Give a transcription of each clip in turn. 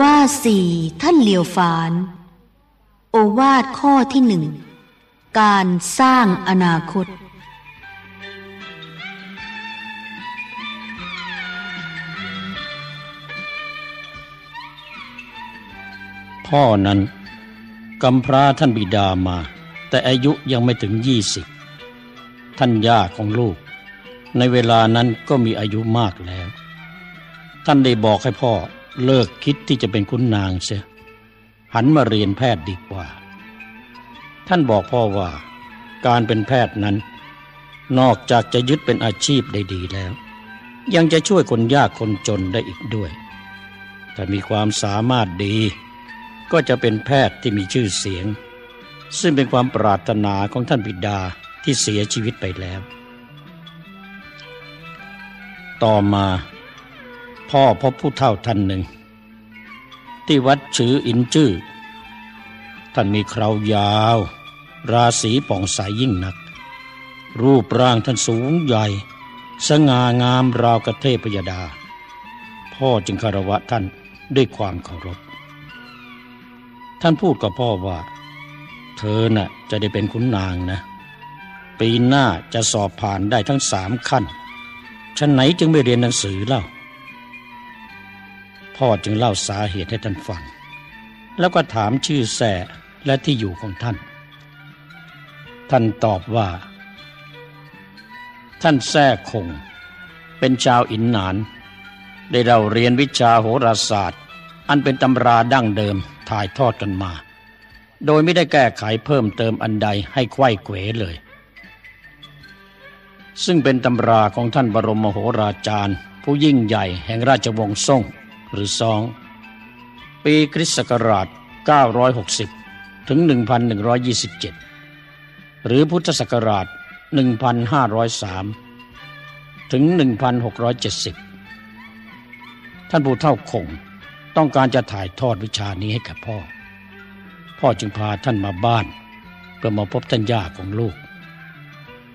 วาทสี่ท่านเหลียวฝาน โอวาทข้อที่หนึ่ง การสร้างอนาคต พ่อนั้นกำพร้าท่านบิดามา แต่อายุยังไม่ถึงยี่สิบท่านย่าของลูก ในเวลานั้นก็มีอายุมากแล้ว ท่านได้บอกให้พ่อ เลิกคิดที่จะเป็นคุณนางเสียหันมาเรียนแพทย์ดีกว่า ท่านบอกพ่อว่า การเป็นแพทย์นั้น นอกจากจะยึดเป็นอาชีพได้ดีแล้ว ยังจะช่วยคนยากคนจนได้อีกด้วย ถ้ามีความสามารถดี ก็จะเป็นแพทย์ที่มีชื่อเสียง ซึ่งเป็นความปรารถนาของท่านบิดาที่เสียชีวิตไปแล้ว ต่อมา พ่อพบผู้เฒ่าท่านหนึ่ง ที่วัดชื่ออินจื้อท่านมีคราวยาว ราศีป่องใสยยิ่งนัก รูปร่างท่านสูงใหญ่ สง่างามราวกระเทพยดา พ่อจึงคารวะท่านด้วยความเคารพ ท่านพูดกับพ่อว่า เธอน่ะจะได้เป็นขุนนางนะ ปีหน้าจะสอบผ่านได้ทั้งสามขั้นฉันไหนจึงไม่เรียนหนังสือเล่า พ่อจึงเล่าสาเหตุให้ท่านฟัง แล้วก็ถามชื่อแส่และที่อยู่ของท่าน ท่านตอบว่า ท่านแท้คง เป็นชาวอินหนาน ได้เราเรียนวิชาโหราศาสตร์ อันเป็นตำราดั้งเดิมถ่ายทอดกันมา โดยไม่ได้แก้ไขเพิ่มเติมอันใดให้ไขว้เขวเลย ซึ่งเป็นตำราของท่านบรมโหราจารย์ ผู้ยิ่งใหญ่แห่งราชวงศ์ซ่ง หรือซอง ปีคริสต์ศักราช 960 ถึง 1127 หรือพุทธศักราช 1503 ถึง 1670 ท่านผู้เท่าคงต้องการจะถ่ายทอดวิชานี้ให้กับพ่อ พ่อจึงพาท่านมาบ้าน เพื่อมาพบท่านย่าของลูก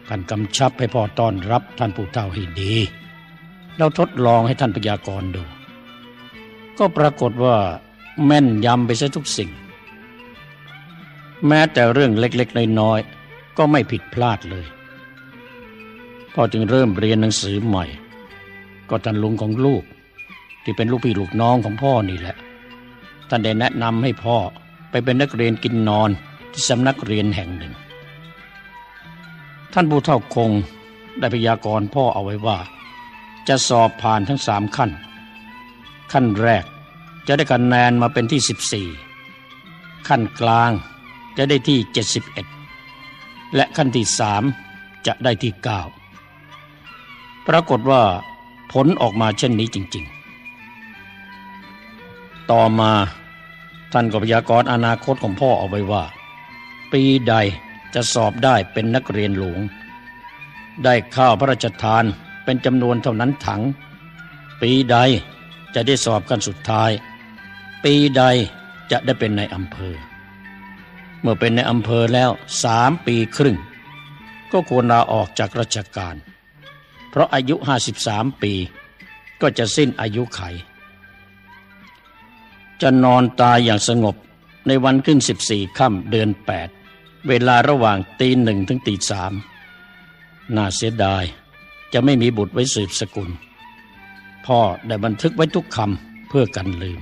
ท่านกำชับให้พ่อต้อนรับท่านผู้เฒ่าให้ดี แล้วทดลองให้ท่านพยากรณ์ดู ก็ปรากฏว่า แม่นยำไปซะทุกสิ่ง แม้แต่เรื่องเล็กๆน้อยๆก็ไม่ผิดพลาดเลยพ่อจึงเริ่มเรียนหนังสือใหม่ ก็ท่านลุงของลูก ที่เป็นลูกพี่ลูกน้องของพ่อนี่แหละ ท่านได้แนะนำให้พ่อไปเป็นนักเรียนกินนอนที่สำนักเรียนแห่งหนึ่ง ท่านผู้เฒ่าคงได้พยากรณ์พ่อเอาไว้ว่า จะสอบผ่านทั้งสามขั้น ขั้นแรกจะได้คะแนนมาเป็นที่ 14 ขั้นกลางจะได้ที่ 71 และขั้นที่สามจะได้ที่ 9 ปรากฏว่าผลออกมาเช่นนี้จริง ๆ ต่อมาท่านก็พยากรณ์อนาคตของพ่อเอาไว้ว่า ปีใดจะสอบได้เป็นนักเรียนหลวง ได้ข้าวพระราชทานเป็นจำนวนเท่านั้นถัง ปีใด จะได้สอบกันสุดท้าย ปีใดจะได้เป็นในอำเภอ เมื่อเป็นในอำเภอแล้วสามปีครึ่ง ก็ควรลาออกจากราชการ เพราะอายุ53ปีก็จะสิ้นอายุไข จะนอนตายอย่างสงบในวันขึ้น14ค่ำเดือน8เวลาระหว่างตีหนึ่งถึงตีสามน่าเสียดายจะไม่มีบุตรไว้สืบสกุล พ่อได้บันทึกไว้ทุกคำเพื่อกันลืม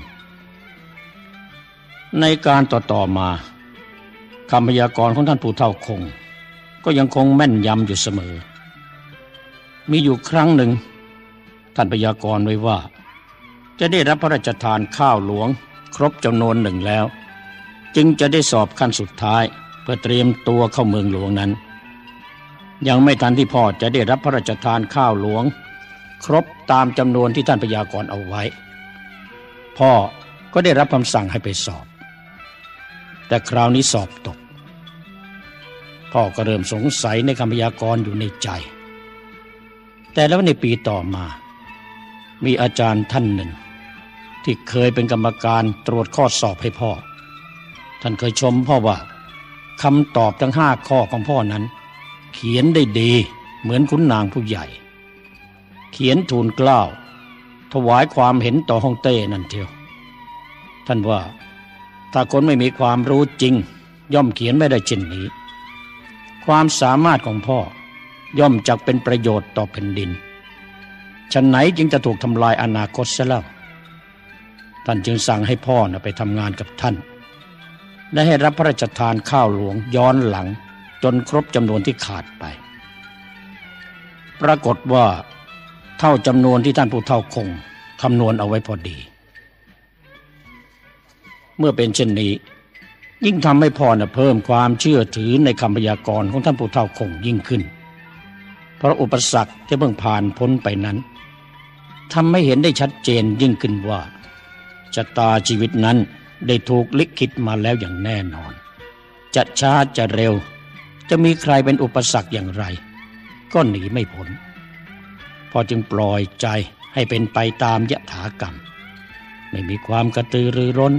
ในการต่อๆมาคำพยากรณ์ของท่านผู้เฒ่าคง ก็ยังคงแม่นยำอยู่เสมอ มีอยู่ครั้งหนึ่ง ท่านพยากรณ์ไว้ว่า จะได้รับพระราชทานข้าวหลวง ครบจำนวนหนึ่งแล้ว จึงจะได้สอบขั้นสุดท้ายเพื่อเตรียมตัวเข้าเมืองหลวงนั้น ยังไม่ทันที่พ่อจะได้รับพระราชทานข้าวหลวง ครบตามจำนวนที่ท่านพยากรณ์เอาไว้ พ่อก็ได้รับคำสั่งให้ไปสอบ แต่คราวนี้สอบตก พ่อก็เริ่มสงสัยในคำพยากรณ์อยู่ในใจ แต่แล้วในปีต่อมา มีอาจารย์ท่านหนึ่ง ที่เคยเป็นกรรมการตรวจข้อสอบให้พ่อ ท่านเคยชมพ่อว่าคำตอบทั้งห้าข้อของพ่อนั้น เขียนได้ดีเหมือนขุนนางผู้ใหญ่ ขียนทูลกล้าว ถวายความเห็นต่อฮ่องเต้นั่นเทียวท่านว่าถ้าคนไม่มีความรู้จริง ย่อมเขียนไม่ได้เช่นนี้ ความสามารถของพ่อย่อมจักเป็นประโยชน์ต่อแผ่นดินฉันไหนจึงจะถูกทำลายอนาคตซะแล้วท่านจึงสั่งให้พ่อนะไปทำงานกับท่าน และให้รับพระราชทานข้าวหลวงย้อนหลังจนครบจำนวนที่ขาดไป ปรากฏว่า เท่าจำนวนที่ท่านผู้เท่าคงคำนวณเอาไว้พอดี เมื่อเป็นเช่นนี้ ยิ่งทำให้พ่อนะเพิ่มความเชื่อถือในคำพยากรณ์ของท่านผู้เท่าคงยิ่งขึ้น เพราะอุปสรรคที่เพิ่งผ่านพ้นไปนั้นทำให้เห็นได้ชัดเจนยิ่งขึ้นว่าชะตาชีวิตนั้นได้ถูกลิขิตมาแล้วอย่างแน่นอน จะช้าจะเร็ว จะมีใครเป็นอุปสรรคอย่างไร ก็หนีไม่พ้น พอจึงปล่อยใจให้เป็นไปตามยถากรรม ไม่มีความกระตือรือร้น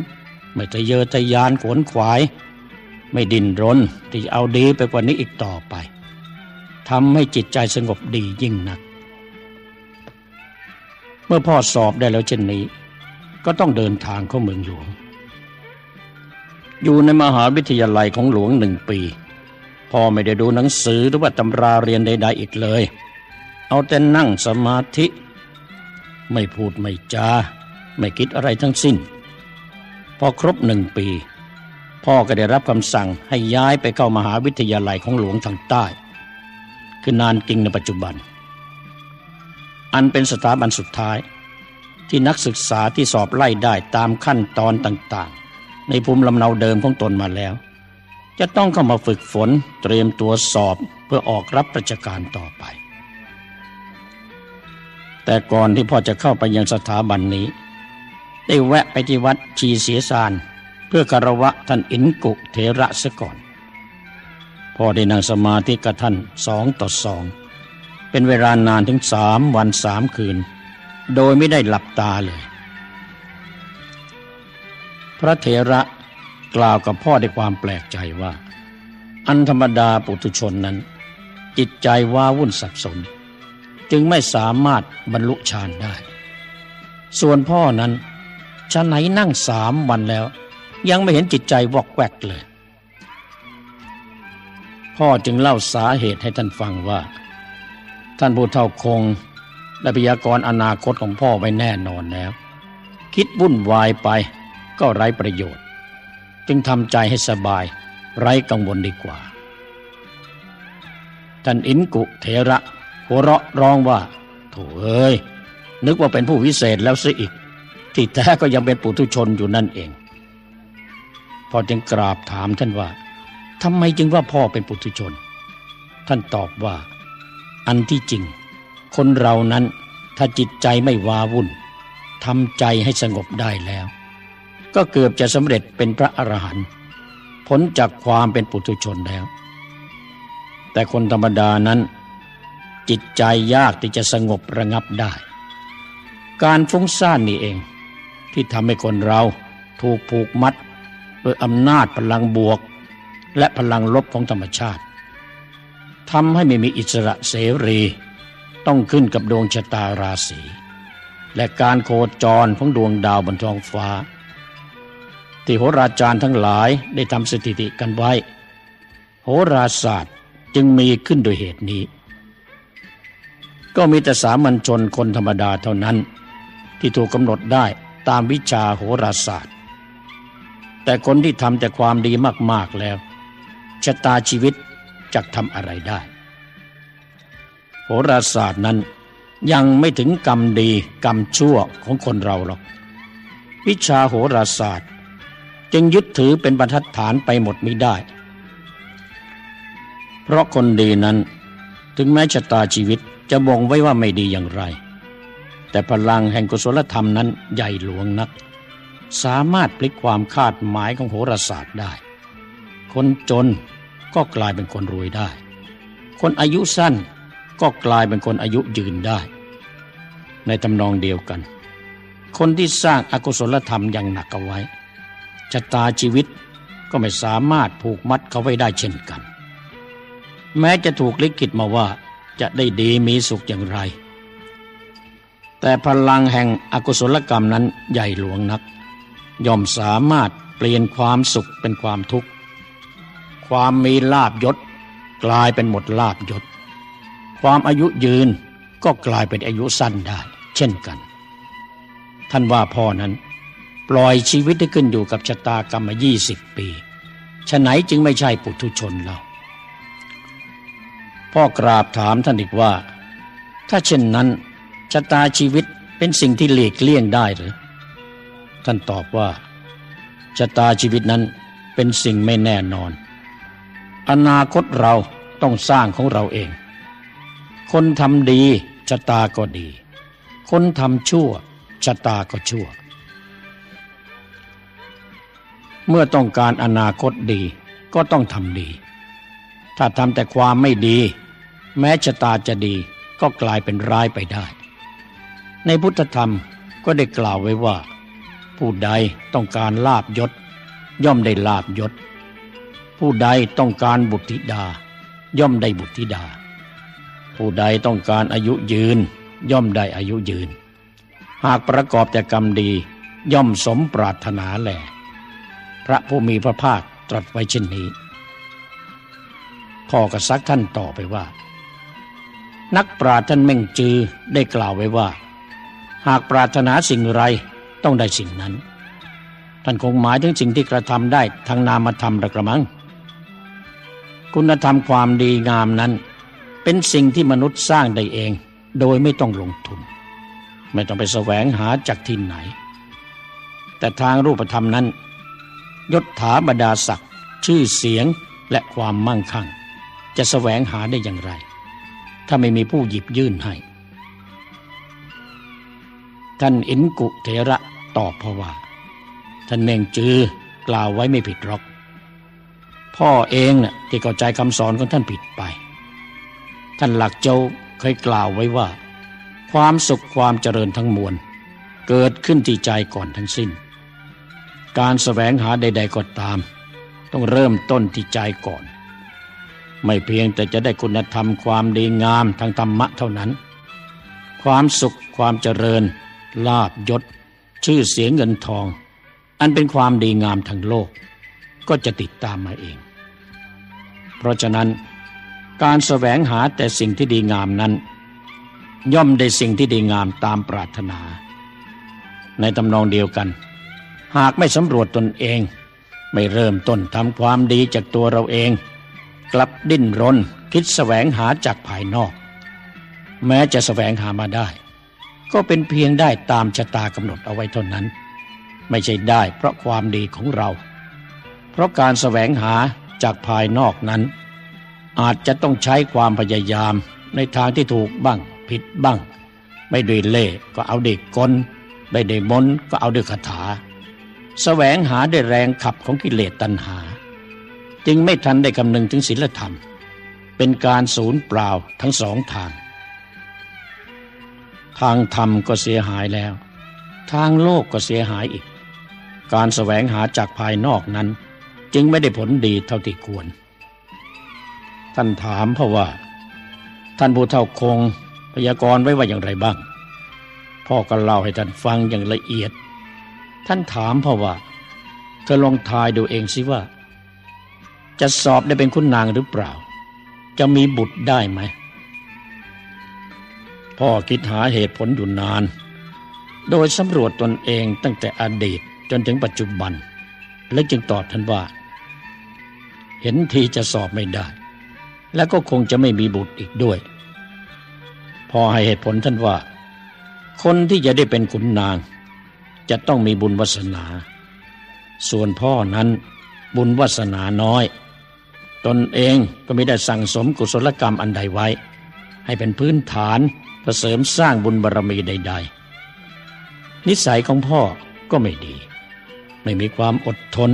ไม่ทะเยอทะยานขวนขวาย ไม่ดิ้นรนที่จะเอาดีไปกว่านี้อีกต่อไปทำให้จิตใจสงบดียิ่งนัก เมื่อพ่อสอบได้แล้วเช่นนี้ ก็ต้องเดินทางเข้าเมืองหลวง อยู่ในมหาวิทยาลัยของหลวงหนึ่งปี พ่อไม่ได้ดูหนังสือหรือว่าตำราเรียนใด ๆ อีกเลย เอาแต่นั่งสมาธิ ไม่พูดไม่จา ไม่คิดอะไรทั้งสิ้น พอครบหนึ่งปี พ่อก็ได้รับคำสั่งให้ย้ายไปเข้ามหาวิทยาลัยของหลวงทางใต้ คือนานกิงในปัจจุบัน อันเป็นสถาบันสุดท้าย ที่นักศึกษาที่สอบไล่ได้ตามขั้นตอนต่างๆ ในภูมิลำเนาเดิมของตนมาแล้ว จะต้องเข้ามาฝึกฝนเตรียมตัวสอบเพื่อออกรับราชการต่อไป แต่ก่อนที่พ่อจะเข้าไปยังสถาบันนี้ ได้แวะไปที่วัดชีเสียสาน เพื่อคารวะท่านอินกุเทระซะก่อน พ่อได้นั่งสมาธิกับท่านสองต่อสอง เป็นเวลานานถึงสามวันสามคืน โดยไม่ได้หลับตาเลย พระเถระกล่าวกับพ่อด้วยความแปลกใจว่า อันธรรมดาปุถุชนนั้น จิตใจว้าวุ่นสับสน จึงไม่สามารถบรรลุฌานได้ ส่วนพ่อนั้นชั้นไหนนั่งสามวันแล้ว ยังไม่เห็นจิตใจวอกแวกเลย พ่อจึงเล่าสาเหตุให้ท่านฟังว่า ท่านผู้เท่าคงได้พยากรณ์อนาคตของพ่อไว้แน่นอนแล้ว คิดวุ่นวายไปก็ไร้ประโยชน์ จึงทำใจให้สบายไร้กังวลดีกว่า ท่านอินกุเถระ หัวเราะร้องว่าโถเอ้ยนึกว่าเป็นผู้วิเศษแล้วซะอีก ที่แท้ก็ยังเป็นปุถุชนอยู่นั่นเอง พอจึงกราบถามท่านว่าทำไมจึงว่าพ่อเป็นปุถุชน ท่านตอบว่า อันที่จริง คนเรานั้นถ้าจิตใจไม่วาวุ่นทำใจให้สงบได้แล้ว ก็เกือบจะสำเร็จเป็นพระอรหันต์พ้นจากความเป็นปุถุชนแล้ว แต่คนธรรมดานั้น จิตใจยากที่จะสงบระงับได้ การฟุ้งซ่านนี่เอง ที่ทำให้คนเราถูกผูกมัดด้วยอำนาจพลังบวก และพลังลบของธรรมชาติทำให้ไม่มีอิสระเสรีต้องขึ้นกับดวงชะตาราศีและการโคจรของดวงดาวบนท้องฟ้า ที่โหราจารย์ทั้งหลายได้ทำสถิติกันไว้ โหราศาสตร์จึงมีขึ้นโดยเหตุนี้ ก็มีแต่สามัญชนคนธรรมดาเท่านั้น ที่ถูกกำหนดได้ตามวิชาโหราศาสตร์ แต่คนที่ทำแต่ความดีมากๆแล้วชะตาชีวิตจะทำอะไรได้ โหราศาสตร์นั้นยังไม่ถึงกรรมดีกรรมชั่วของคนเราหรอก วิชาโหราศาสตร์ จึงยึดถือเป็นบรรทัดฐานไปหมดไมิได้ เพราะคนดีนั้นถึงแม้ชะตาชีวิต จะบ่งไว้ว่าไม่ดีอย่างไร แต่พลังแห่งกุศลธรรมนั้นใหญ่หลวงนัก สามารถพลิกความคาดหมายของโหราศาสตร์ได้ คนจนก็กลายเป็นคนรวยได้ คนอายุสั้นก็กลายเป็นคนอายุยืนได้ ในตำนองเดียวกัน คนที่สร้างอากุศลธรรมอย่างหนักเอาไว้ชะตาชีวิตก็ไม่สามารถผูกมัดเขาไว้ได้เช่นกัน แม้จะถูกลิขิตมาว่า จะได้ดีมีสุขอย่างไร แต่พลังแห่งอกุศลกรรมนั้นใหญ่หลวงนัก ย่อมสามารถเปลี่ยนความสุขเป็นความทุกข์ ความมีลาบยศกลายเป็นหมดลาบยศ ความอายุยืนก็กลายเป็นอายุสั้นได้ เช่นกัน ท่านว่าพ่อนั้น ปล่อยชีวิตได้ขึ้นอยู่กับชะตากรรมมายี่สิบปีฉะไหนจึงไม่ใช่ปุถุชนเรา พ่อกราบถามท่านอีกว่า ถ้าเช่นนั้นชะตาชีวิตเป็นสิ่งที่หลีกเลี่ยงได้หรือ ท่านตอบว่าชะตาชีวิตนั้นเป็นสิ่งไม่แน่นอน อนาคตเราต้องสร้างของเราเอง คนทำดีชะตาก็ดี คนทำชั่วชะตาก็ชั่ว เมื่อต้องการอนาคตดีก็ต้องทำดี ถ้าทำแต่ความไม่ดี แม้ชะตาจะดีก็กลายเป็นร้ายไปได้ ในพุทธธรรมก็ได้กล่าวไว้ว่า ผู้ใดต้องการลาบยศ ย่อมได้ลาบยศ ผู้ใดต้องการบุตรธิดา ย่อมได้บุตรธิดา ผู้ใดต้องการอายุยืน ย่อมได้อายุยืน หากประกอบแต่กรรมดีย่อมสมปรารถนาแหลพระผู้มีพระภาคตรัสไว้เช่นนี้ พ่อก็ซักท่านต่อไปว่า นักปราชญ์ท่านเม่งจือได้กล่าวไว้ว่า หากปรารถนาสิ่งไรต้องได้สิ่งนั้น ท่านคงหมายถึงสิ่งที่กระทำได้ทางนามธรรมระกระมัง คุณธรรมความดีงามนั้น เป็นสิ่งที่มนุษย์สร้างได้เอง โดยไม่ต้องลงทุน ไม่ต้องไปแสวงหาจากที่ไหน แต่ทางรูปธรรมนั้นยศถาบรรดาศักดิ์ชื่อเสียงและความมั่งคั่ง จะแสวงหาได้อย่างไร ถ้าไม่มีผู้หยิบยื่นให้ ท่านอินกุเถระตอบเพราะว่า ท่านเมงจือกล่าวไว้ไม่ผิดหรอก พ่อเองน่ะที่เข้าใจคำสอนของท่านผิดไป ท่านหลักเจ้าเคยกล่าวไว้ว่า ความสุขความเจริญทั้งมวล เกิดขึ้นที่ใจก่อนทั้งสิ้น การแสวงหาใด ๆก็ตาม ต้องเริ่มต้นที่ใจก่อน ไม่เพียงแต่จะได้คุณธรรมความดีงามทางธรรมะเท่านั้น ความสุขความเจริญ ลาบยศ ชื่อเสียงเงินทอง อันเป็นความดีงามทางโลก ก็จะติดตามมาเอง เพราะฉะนั้นการแสวงหาแต่สิ่งที่ดีงามนั้น ย่อมได้สิ่งที่ดีงามตามปรารถนา ในตำนองเดียวกัน หากไม่สำรวจตนเอง ไม่เริ่มต้นทำความดีจากตัวเราเอง กลับดิ้นรน คิดแสวงหาจากภายนอก แม้จะแสวงหามาได้ ก็เป็นเพียงได้ตามชะตากำหนดเอาไว้เท่านั้น ไม่ใช่ได้เพราะความดีของเรา เพราะการแสวงหาจากภายนอกนั้น อาจจะต้องใช้ความพยายามในทางที่ถูกบ้างผิดบ้าง ไม่ด้วยเล่ก็เอาเด็กกลไม่ได้มนก็เอาด้วยคาถาแสวงหาด้วยแรงขับของกิเลสตัณหา จึงไม่ทันได้คำนึงถึงศีลธรรม เป็นการสูญเปล่าทั้งสองทาง ทางธรรมก็เสียหายแล้ว ทางโลกก็เสียหายอีก การแสวงหาจากภายนอกนั้น จึงไม่ได้ผลดีเท่าที่ควร ท่านถามเพราะว่า ท่านผู้เฒ่าคงพยากรณ์ไว้ว่าอย่างไรบ้าง พ่อก็เล่าให้ท่านฟังอย่างละเอียด ท่านถามเพราะว่า เธอลองทายดูเองสิว่า จะสอบได้เป็นคุณนางหรือเปล่า จะมีบุตรได้ไหม พ่อคิดหาเหตุผลอยู่นาน โดยสำรวจตนเองตั้งแต่อดีตจนถึงปัจจุบัน และจึงตอบท่านว่า เห็นทีจะสอบไม่ได้ และก็คงจะไม่มีบุตรอีกด้วย พอให้เหตุผลท่านว่า คนที่จะได้เป็นขุนนาง จะต้องมีบุญวาสนา ส่วนพ่อนั้นบุญวาสนาน้อย ตนเองก็ไม่ได้สั่งสมกุศลกรรมอันใดไว้ ให้เป็นพื้นฐานเพื่อเสริมสร้างบุญบารรมีใด ๆ นิสัยของพ่อก็ไม่ดี ไม่มีความอดทน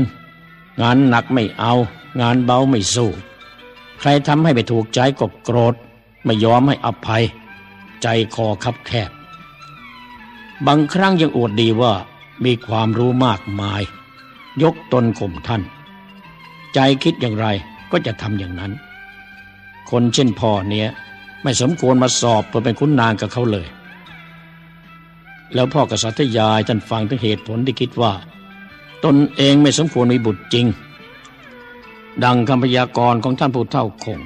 งานหนักไม่เอา งานเบาไม่สู้ ใครทำให้ไม่ถูกใจก็โกรธ ไม่ยอมให้อภัย ใจคอคับแคบ บางครั้งยังอวดดีว่ามีความรู้มากมาย ยกตนข่มท่าน ใจคิดอย่างไร ก็จะทำอย่างนั้น คนเช่นพ่อเนี้ยไม่สมควรมาสอบเพื่อเป็นคุณนางกับเขาเลย แล้วพ่อกษัตริยายท่านฟังถึงเหตุผลที่คิดว่า ตนเองไม่สมควรมีบุตรจริง ดังคำพยากรณ์ของท่านผู้เฒ่าคง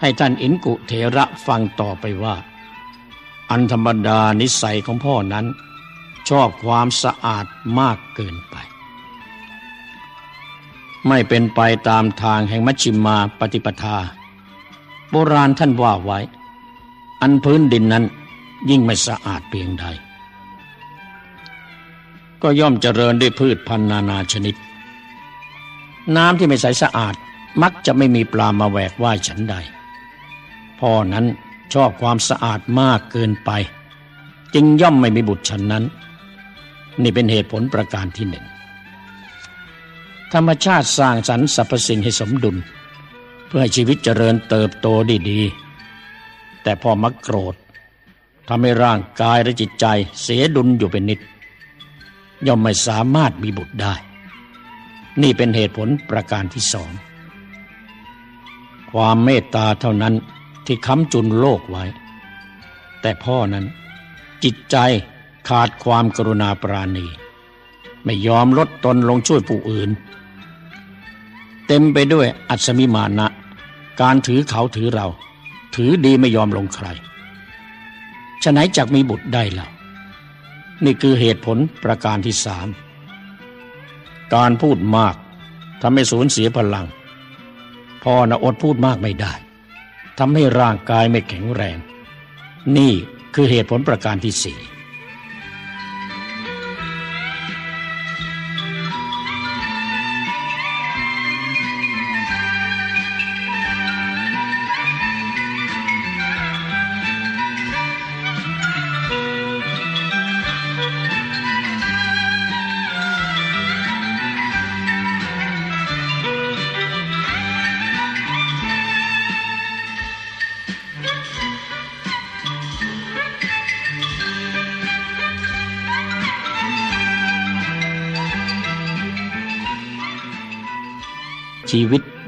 ให้ท่านอินกุเถระฟังต่อไปว่า อันธรรมดานิสัยของพ่อนั้น ชอบความสะอาดมากเกินไป ไม่เป็นไปตามทางแห่งมัชชิมาปฏิปทา โบราณท่านว่าไว้ อันพื้นดินนั้นยิ่งไม่สะอาดเพียงใด ก็ย่อมเจริญด้วยพืชพันธุ์นานาชนิด น้ำที่ไม่ใสสะอาดมักจะไม่มีปลามาแหวกว่ายฉันใด พ่อนั้นชอบความสะอาดมากเกินไป จึงย่อมไม่มีบุตรฉันนั้น นี่เป็นเหตุผลประการที่หนึ่ง ธรรมชาติสร้างสรรค์สรรพสิ่งให้สมดุล เพื่อให้ชีวิตเจริญเติบโตด้ดีแต่พอมักโกรธทำให้ร่างกายและจิตใจเสียดุลอยู่เป็นนิด ย่อมไม่สามารถมีบุตรได้ นี่เป็นเหตุผลประการที่สอง ความเมตตาเท่านั้นที่ค้ำจุนโลกไว้ แต่พ่อนั้น จิตใจขาดความกรุณาปราณี ไม่ยอมลดตนลงช่วยผู้อื่น เต็มไปด้วยอัศมิมานะ การถือเขาถือเรา ถือดีไม่ยอมลงใครฉะไหนจักมีบุตรได้ล่ะนี่คือเหตุผลประการที่สามการพูดมากทำให้สูญเสียพลัง พ่อนะอดพูดมากไม่ได้ทำให้ร่างกายไม่แข็งแรง นี่คือเหตุผลประการที่สี่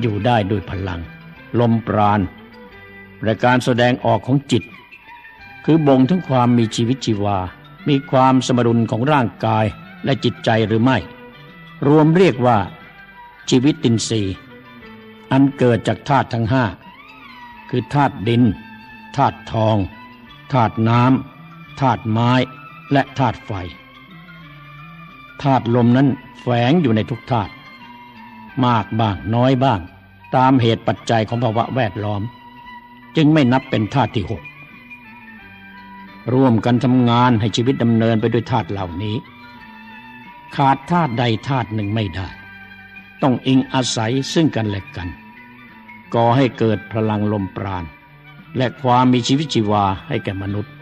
อยู่ได้ด้วยพลัง ลมปราณและการแสดงออกของจิต คือบ่งถึงความมีชีวิตชีวา มีความสมดุลของร่างกายและจิตใจหรือไม่ รวมเรียกว่า ชีวิตตินรีอันเกิดจากธาตุทั้งห้าคือธาตุดินธาตุทองธาตุน้ำธาตุไม้และธาตุไฟธาตุลมนั้นแฝงอยู่ในทุกธาตุ มากบ้างน้อยบ้าง ตามเหตุปัจจัยของภาวะแวดล้อม จึงไม่นับเป็นธาตุที่หกร่วมกันทำงานให้ชีวิตดำเนินไปด้วยธาตุเหล่านี้ ขาดธาตุใดธาตุหนึ่งไม่ได้ ต้องอิงอาศัยซึ่งกันและกัน ก่อให้เกิดพลังลมปราณ และความมีชีวิตชีวาให้แก่มนุษย์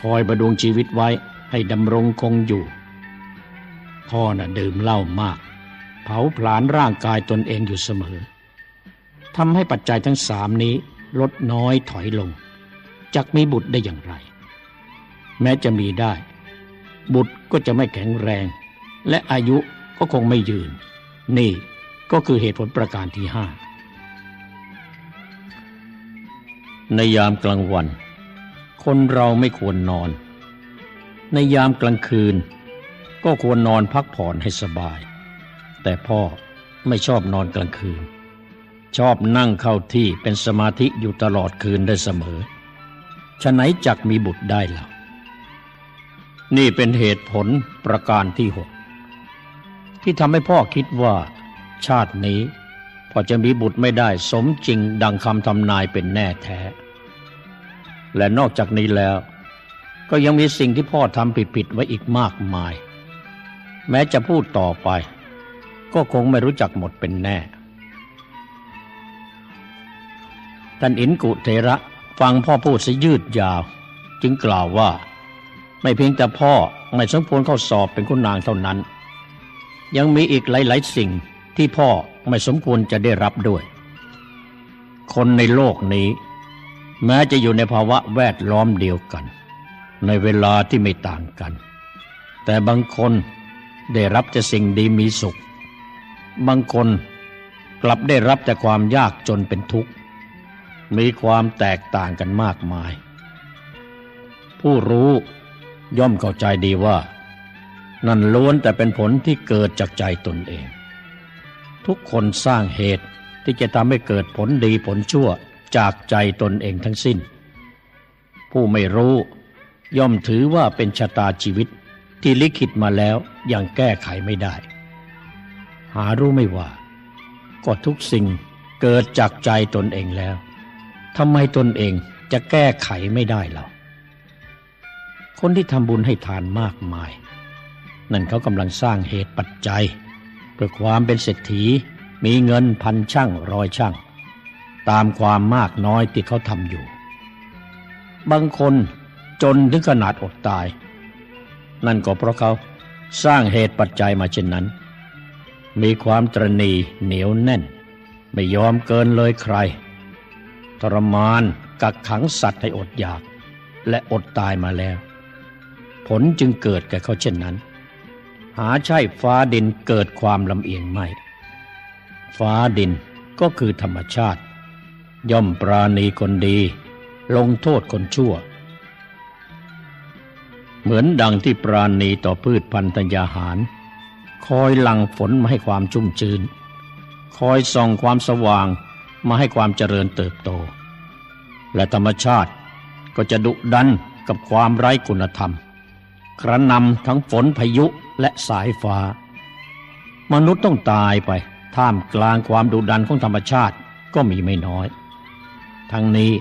คอยประดวงชีวิตไว้ให้ดำรงคงอยู่ พ่อน่ะดื่มเหล้ามาก เผาผลาญร่างกายตนเองอยู่เสมอทำให้ปัจจัยทั้งสามนี้ลดน้อยถอยลงจักมีบุตรได้อย่างไร แม้จะมีได้ บุตรก็จะไม่แข็งแรง และอายุก็คงไม่ยืน นี่ก็คือเหตุผลประการที่ห้าในยามกลางวัน คนเราไม่ควรนอน ในยามกลางคืน ก็ควรนอนพักผ่อนให้สบาย แต่พ่อไม่ชอบนอนกลางคืน ชอบนั่งเข้าที่เป็นสมาธิอยู่ตลอดคืนได้เสมอฉะไหนจักมีบุตรได้ล่ะนี่เป็นเหตุผลประการที่หกที่ทำให้พ่อคิดว่า ชาตินี้พอจะมีบุตรไม่ได้สมจริงดังคำทำนายเป็นแน่แท้ และนอกจากนี้แล้ว ก็ยังมีสิ่งที่พ่อทำผิดๆไว้อีกมากมาย แม้จะพูดต่อไป ก็คงไม่รู้จักหมดเป็นแน่ ท่านอินกุเทระฟังพ่อพูดซะยืดยาว จึงกล่าวว่า ไม่เพียงแต่พ่อไม่สมควรเข้าสอบเป็นคุณนางเท่านั้น ยังมีอีกหลาย ๆ สิ่งที่พ่อไม่สมควรจะได้รับด้วย คนในโลกนี้ แม้จะอยู่ในภาวะแวดล้อมเดียวกัน ในเวลาที่ไม่ต่างกัน แต่บางคนได้รับจะสิ่งดีมีสุข บางคนกลับได้รับแต่ความยากจนเป็นทุกข์ มีความแตกต่างกันมากมาย ผู้รู้ย่อมเข้าใจดีว่า นั่นล้วนแต่เป็นผลที่เกิดจากใจตนเอง ทุกคนสร้างเหตุที่จะทำให้เกิดผลดีผลชั่วจากใจตนเองทั้งสิ้น ผู้ไม่รู้ย่อมถือว่าเป็นชะตาชีวิตที่ลิขิตมาแล้วยังแก้ไขไม่ได้ หารู้ไม่ว่า ก็ทุกสิ่งเกิดจากใจตนเองแล้วทำไมตนเองจะแก้ไขไม่ได้เล่าคนที่ทำบุญให้ทานมากมาย นั่นเขากำลังสร้างเหตุปัจจัย เพื่อความเป็นเศรษฐีมีเงินพันช่างร้อยช่าง ตามความมากน้อยที่เขาทำอยู่ บางคนจนถึงขนาดอดตาย นั่นก็เพราะเขาสร้างเหตุปัจจัยมาเช่นนั้น มีความตรณีเหนียวแน่น ไม่ยอมเกินเลยใคร ทรมานกักขังสัตว์ให้อดอยาก และอดตายมาแล้ว ผลจึงเกิดแก่เขาเช่นนั้น หาใช่ฟ้าดินเกิดความลำเอียงไม่ ฟ้าดินก็คือธรรมชาติ ย่อมปราณีคนดี ลงโทษคนชั่ว เหมือนดังที่ปราณีต่อพืชพันธุ์ธัญญาหาร คอยหลั่งฝนมาให้ความชุ่มชื้น คอยส่องความสว่างมาให้ความเจริญเติบโต และธรรมชาติก็จะดุดันกับความไร้คุณธรรมกระนำทั้งฝนพายุและสายฟ้า มนุษย์ต้องตายไป ท่ามกลางความดุดันของธรรมชาติก็มีไม่น้อย ทั้งนี้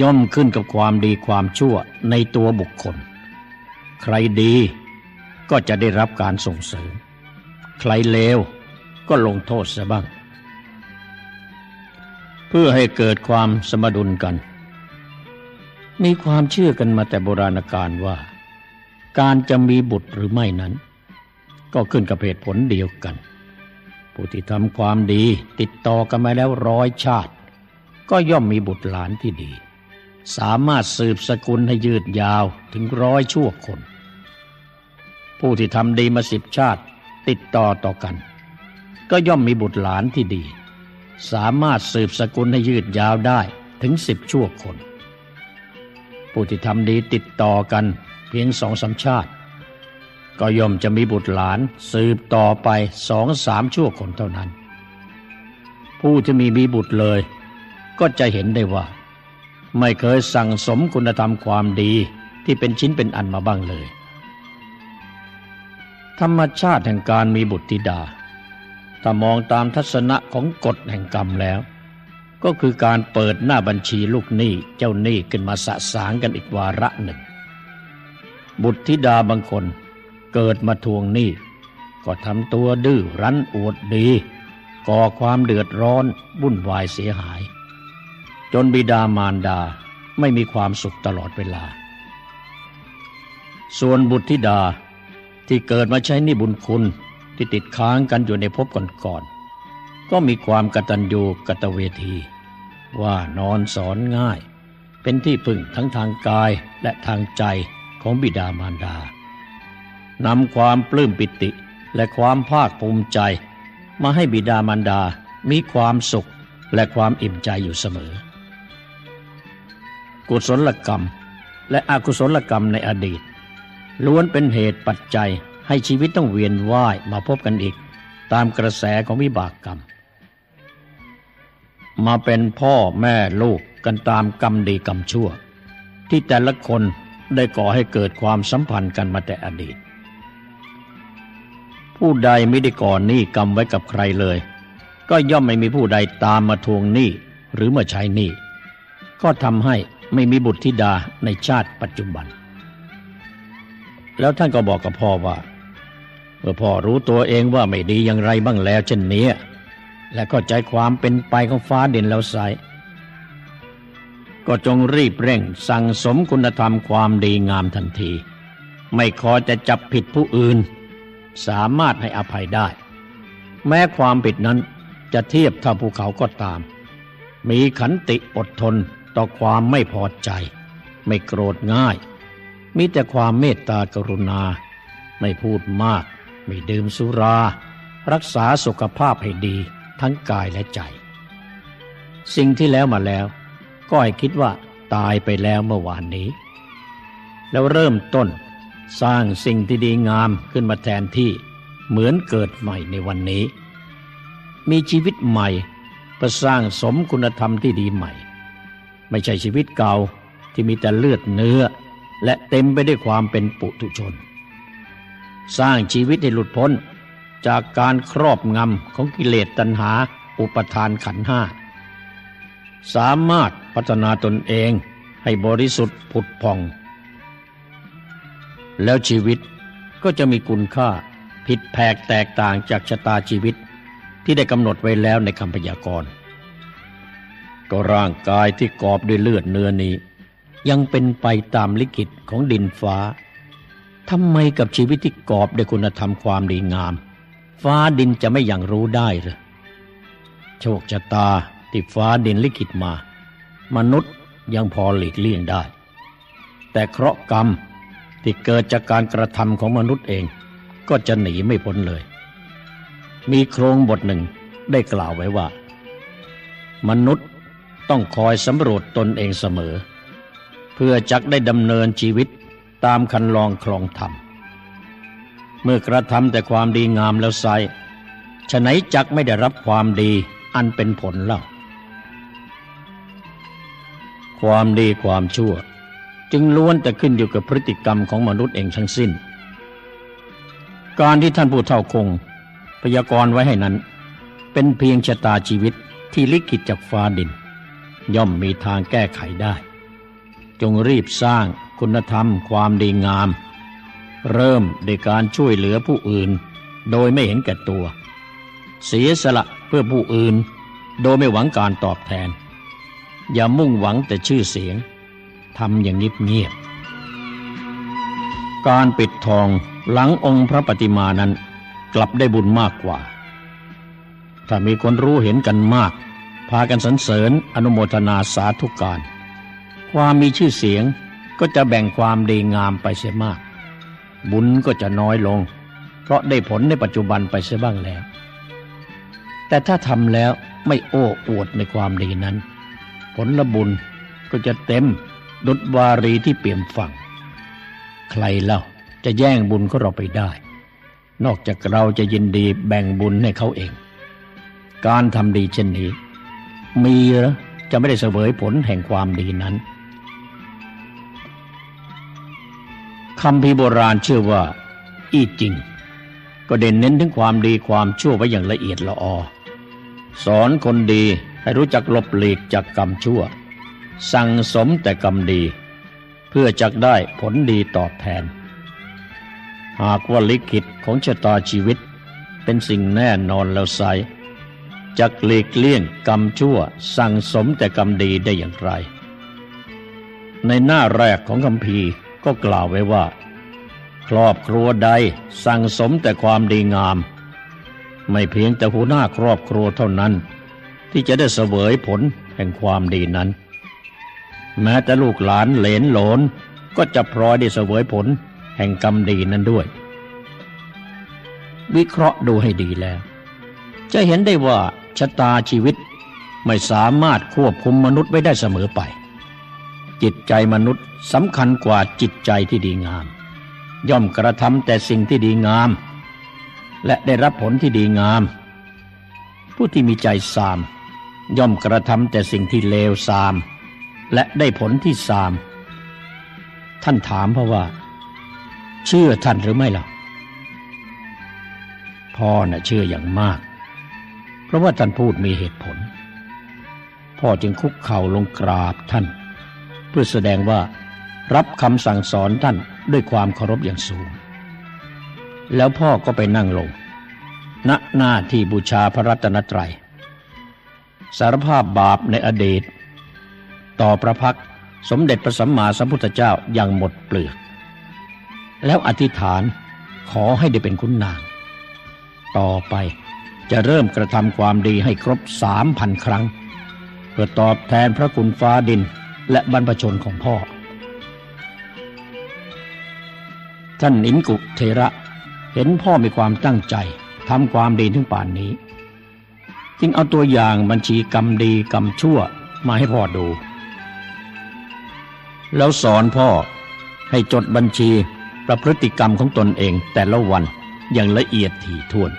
ย่อมขึ้นกับความดีความชั่วในตัวบุคคล ใครดีก็จะได้รับการส่งเสริม ใครเลวก็ลงโทษซะบ้าง เพื่อให้เกิดความสมดุลกัน มีความเชื่อกันมาแต่โบราณกาลว่า การจะมีบุตรหรือไม่นั้น ก็ขึ้นกับเหตุผลเดียวกัน ผู้ที่ทำความดีติดต่อกันมาแล้วร้อยชาติ ก็ย่อมมีบุตรหลานที่ดี สามารถสืบสกุลให้ยืดยาวถึงร้อยชั่วคนผู้ที่ทำดีมาสิบชาติ ติดต่อต่อกัน ก็ย่อมมีบุตรหลานที่ดี สามารถสืบสกุลให้ยืดยาวได้ถึงสิบชั่วคน ผู้ที่ทำดีติดต่อกันเพียงสองสาชาติ ก็ย่อมจะมีบุตรหลานสืบต่อไปสองสามชั่วคนเท่านั้น ผู้ที่มีมีบุตรเลย ก็จะเห็นได้ว่า ไม่เคยสั่งสมคุณธรรมความดีที่เป็นชิ้นเป็นอันมาบ้างเลย ธรรมชาติแห่งการมีบุตรธิดา ถ้ามองตามทัศนะของกฎแห่งกรรมแล้ว ก็คือการเปิดหน้าบัญชีลูกหนี้เจ้าหนี้ขึ้นมาสะสางกันอีกวาระหนึ่ง บุตรธิดาบางคนเกิดมาทวงหนี้ ก็ทำตัวดื้อรั้นอวดดี ก่อความเดือดร้อนวุ่นวายเสียหาย จนบิดามารดาไม่มีความสุขตลอดเวลา ส่วนบุตรธิดา ที่เกิดมาใช้นี้บุญคุณที่ติดค้างกันอยู่ในภพก่อนๆก็มีความกตัญญูกตเวที ว่านอนสอนง่าย เป็นที่พึ่งทั้งทางกายและทางใจของบิดามารดานำความปลื้มปิติและความภาคภูมิใจ มาให้บิดามารดา มีความสุขและความอิ่มใจอยู่เสมอ กุศลกรรมและอกุศลกรรมในอดีต ล้วนเป็นเหตุปัจจัยให้ชีวิตต้องเวียนว่ายมาพบกันอีก ตามกระแสของวิบากกรรม มาเป็นพ่อแม่ลูกกันตามกรรมดีกรรมชั่ว ที่แต่ละคนได้ก่อให้เกิดความสัมพันธ์กันมาแต่อดีต ผู้ใดไม่ได้ก่อหนี้กรรมไว้กับใครเลย ก็ย่อมไม่มีผู้ใดตามมาทวงหนี้หรือมาใช้หนี้ก็ทำให้ไม่มีบุตรธิดาในชาติปัจจุบัน แล้วท่านก็บอกกับพ่อว่า เมื่อพ่อรู้ตัวเองว่าไม่ดีอย่างไรบ้างแล้ว เช่นนี้ และก็ใจความเป็นไปของฟ้าเด่นแล้วไซก็จงรีบเร่งสั่งสมคุณธรรมความดีงามทันที ไม่ขอจะจับผิดผู้อื่น สามารถให้อภัยได้ แม้ความผิดนั้นจะเทียบเท่าภูเขาก็ตาม มีขันติอดทนต่อความไม่พอใจ ไม่โกรธง่าย มีแต่ความเมตตากรุณา ไม่พูดมาก ไม่ดื่มสุรา รักษาสุขภาพให้ดีทั้งกายและใจ สิ่งที่แล้วมาแล้ว ก็ให้คิดว่าตายไปแล้วเมื่อวานนี้ แล้วเริ่มต้นสร้างสิ่งที่ดีงามขึ้นมาแทนที่เหมือนเกิดใหม่ในวันนี้ มีชีวิตใหม่เพื่อสร้างสมคุณธรรมที่ดีใหม่ ไม่ใช่ชีวิตเก่าที่มีแต่เลือดเนื้อ และเต็มไปด้วยความเป็นปุถุชน สร้างชีวิตให้หลุดพ้น จากการครอบงำของกิเลสตัณหาอุปทานขันห้า สามารถพัฒนาตนเองให้บริสุทธิ์ผุดผ่อง แล้วชีวิตก็จะมีคุณค่าผิดแผกแตกต่างจากชะตาชีวิตที่ได้กำหนดไว้แล้วในคำพยากรณ์ ก็ร่างกายที่กอบด้วยเลือดเนื้อนี้ ยังเป็นไปตามลิขิตของดินฟ้าทำไมกับชีวิตที่กอบด้วยคุณธรรมความดีงาม ฟ้าดินจะไม่อย่างรู้ได้หรือโชคชะตาที่ฟ้าดินลิขิตมา มนุษย์ยังพอหลีกเลี่ยงได้ แต่เคราะห์กรรมที่เกิดจากการกระทำของมนุษย์เอง ก็จะหนีไม่พ้นเลย มีโครงบทหนึ่งได้กล่าวไว้ว่า มนุษย์ต้องคอยสำรวจตนเองเสมอ พื่อจักได้ดำเนินชีวิตตามคันลองครองธรรม เมื่อกระทำแต่ความดีงามแล้วไซฉะไหนจักไม่ได้รับความดีอันเป็นผลเล่า ความดีความชั่ว จึงล้วนแต่ขึ้นอยู่กับพฤติกรรมของมนุษย์เองทั้งสิ้น การที่ท่านผู้เฒ่าคง พยากรณ์ไว้ให้นั้น เป็นเพียงชะตาชีวิตที่ลิขิตจากฟ้าดิน ย่อมมีทางแก้ไขได้ จงรีบสร้างคุณธรรมความดีงาม เริ่มโดยการช่วยเหลือผู้อื่น โดยไม่เห็นแก่ตัว เสียสละเพื่อผู้อื่น โดยไม่หวังการตอบแทน อย่ามุ่งหวังแต่ชื่อเสียงทำอย่างเงียบๆการปิดทองหลังองค์พระปฏิมานั้นกลับได้บุญมากกว่า ถ้ามีคนรู้เห็นกันมาก พากันสรรเสริญอนุโมทนาสาธุการ ความมีชื่อเสียงก็จะแบ่งความดีงามไปเสียมาก บุญก็จะน้อยลง เพราะได้ผลในปัจจุบันไปเสียบ้างแล้ว แต่ถ้าทำแล้วไม่โอ้อวดในความดีนั้น ผลละบุญก็จะเต็มดุดวารีที่เปี่ยมฝั่ง ใครเล่าจะแย่งบุญของเราไปได้ นอกจากเราจะยินดีแบ่งบุญให้เขาเอง การทำดีเช่นนี้ มีหรือจะไม่ได้เสวยผลแห่งความดีนั้น คำพีโบราณเชื่อว่า อีจริง ก็เด่นเน้นถึงความดีความชั่วไว้อย่างละเอียดละออ สอนคนดีให้รู้จักหลบหลีกจากกรรมชั่ว สั่งสมแต่กรรมดี เพื่อจักได้ผลดีตอบแทน หากว่าลิขิตของชะตาชีวิตเป็นสิ่งแน่นอนแล้วไซจักหลีกเลี่ยงกรรมชั่ว สั่งสมแต่กรรมดีได้อย่างไร ในหน้าแรกของคำพี ก็กล่าวไว้ว่า ครอบครัวใดสั่งสมแต่ความดีงาม ไม่เพียงแต่หัวหน้าครอบครัวเท่านั้น ที่จะได้เสวยผลแห่งความดีนั้น แม้แต่ลูกหลานเหลนหลนก็จะพลอยได้เสวยผลแห่งกรรมดีนั้นด้วย วิเคราะห์ดูให้ดีแล้ว จะเห็นได้ว่าชะตาชีวิตไม่สามารถควบคุมมนุษย์ไว้ได้เสมอไป จิตใจมนุษย์สำคัญกว่าจิตใจที่ดีงาม ย่อมกระทำแต่สิ่งที่ดีงาม และได้รับผลที่ดีงาม ผู้ที่มีใจสาม ย่อมกระทำแต่สิ่งที่เลวสาม และได้ผลที่สาม ท่านถามเพราะว่า เชื่อท่านหรือไม่ล่ะพ่อน่ะเชื่ออย่างมาก เพราะว่าท่านพูดมีเหตุผล พ่อจึงคุกเข่าลงกราบท่าน เพื่อแสดงว่ารับคำสั่งสอนท่านด้วยความเคารพอย่างสูง แล้วพ่อก็ไปนั่งลง ณ หน้าที่บูชาพระรัตนตรัย สารภาพบาปในอดีต ต่อพระพักสมเด็จพระสัมมาสัมพุทธเจ้าอย่างหมดเปลือก แล้วอธิษฐานขอให้ได้เป็นคุณนาง ต่อไปจะเริ่มกระทำความดีให้ครบสามพันครั้ง เพื่อตอบแทนพระคุณฟ้าดิน และบรรพชนของพ่อ ท่านอินกุเทระเห็นพ่อมีความตั้งใจทำความดีถึงป่านนี้ จึงเอาตัวอย่างบัญชีกรรมดีกรรมชั่วมาให้พ่อดู แล้วสอนพ่อให้จดบัญชีประพฤติกรรมของตนเองแต่ละวันอย่างละเอียดถี่ถ้วน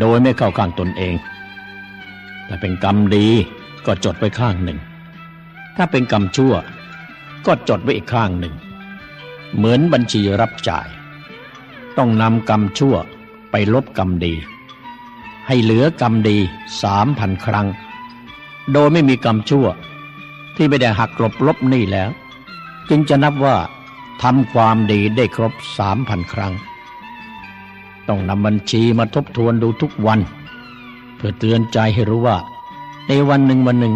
โดยไม่เข้าข้างตนเองถ้าเป็นกรรมดีก็จดไว้ข้างหนึ่ง ถ้าเป็นกรรมชั่ว ก็จดไว้อีกข้างหนึ่ง เหมือนบัญชีรับจ่าย ต้องนำกรรมชั่วไปลบกรรมดี ให้เหลือกรรมดีสามพันครั้ง โดยไม่มีกรรมชั่ว ที่ไม่ได้หักกลบลบหนี่แล้ว จึงจะนับว่าทำความดีได้ครบสามพันครั้ง ต้องนำบัญชีมาทบทวนดูทุกวัน เพื่อเตือนใจให้รู้ว่า ในวันหนึ่งวันหนึ่ง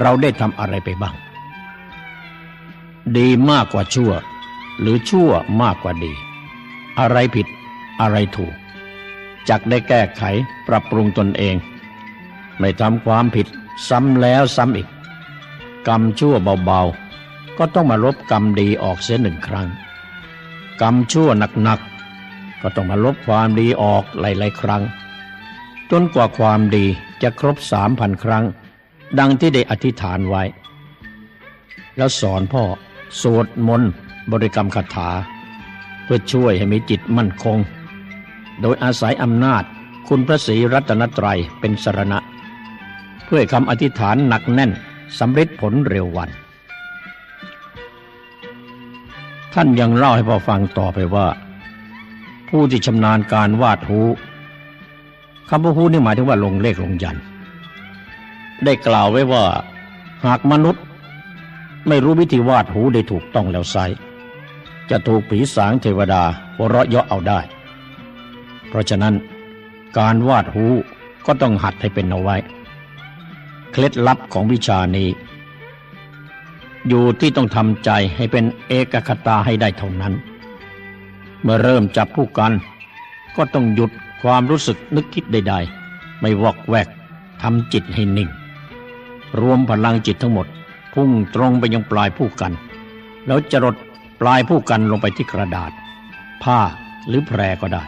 เราได้ทำอะไรไปบ้าง ดีมากกว่าชั่ว หรือชั่วมากกว่าดี อะไรผิดอะไรถูก จักได้แก้ไขปรับปรุงตนเอง ไม่ทำความผิดซ้ำแล้วซ้ำอีก กรรมชั่วเบาๆ ก็ต้องมาลบกรรมดีออกเสียหนึ่งครั้ง กรรมชั่วหนักๆ ก็ต้องมาลบความดีออกหลายๆครั้ง จนกว่าความดีจะครบสามพันครั้ง ดังที่ได้อธิษฐานไว้ แล้วสอนพ่อสวดมนต์บริกรรมคาถา เพื่อช่วยให้มีจิตมั่นคง โดยอาศัยอำนาจคุณพระศรีรัตนตรัยเป็นสรณะ เพื่อคำอธิษฐานหนักแน่นสำเร็จผลเร็ววัน ท่านยังเล่าให้พ่อฟังต่อไปว่า ผู้ที่ชำนาญการวาดหูคำว่าหูนี่หมายถึงว่าลงเลขลงยัน ได้กล่าวไว้ว่า หากมนุษย์ ไม่รู้วิธีวาดหูได้ถูกต้องแล้วไซจะถูกผีสางเทวดาหัวเราะเยาะเอาได้ เพราะฉะนั้นการวาดหูก็ต้องหัดให้เป็นเอาไว้ เคล็ดลับของวิชานี้ อยู่ที่ต้องทำใจให้เป็นเอกคตาให้ได้เท่านั้น เมื่อเริ่มจับผู้กัน ก็ต้องหยุดความรู้สึกนึกคิดใด ๆ ไม่วอกแวกทำจิตให้นิ่ง รวมพลังจิตทั้งหมด พุ่งตรงไปยังปลายผู้กัน แล้วจรดปลายผู้กันลงไปที่กระดาษ ผ้าหรือแพรก็ได้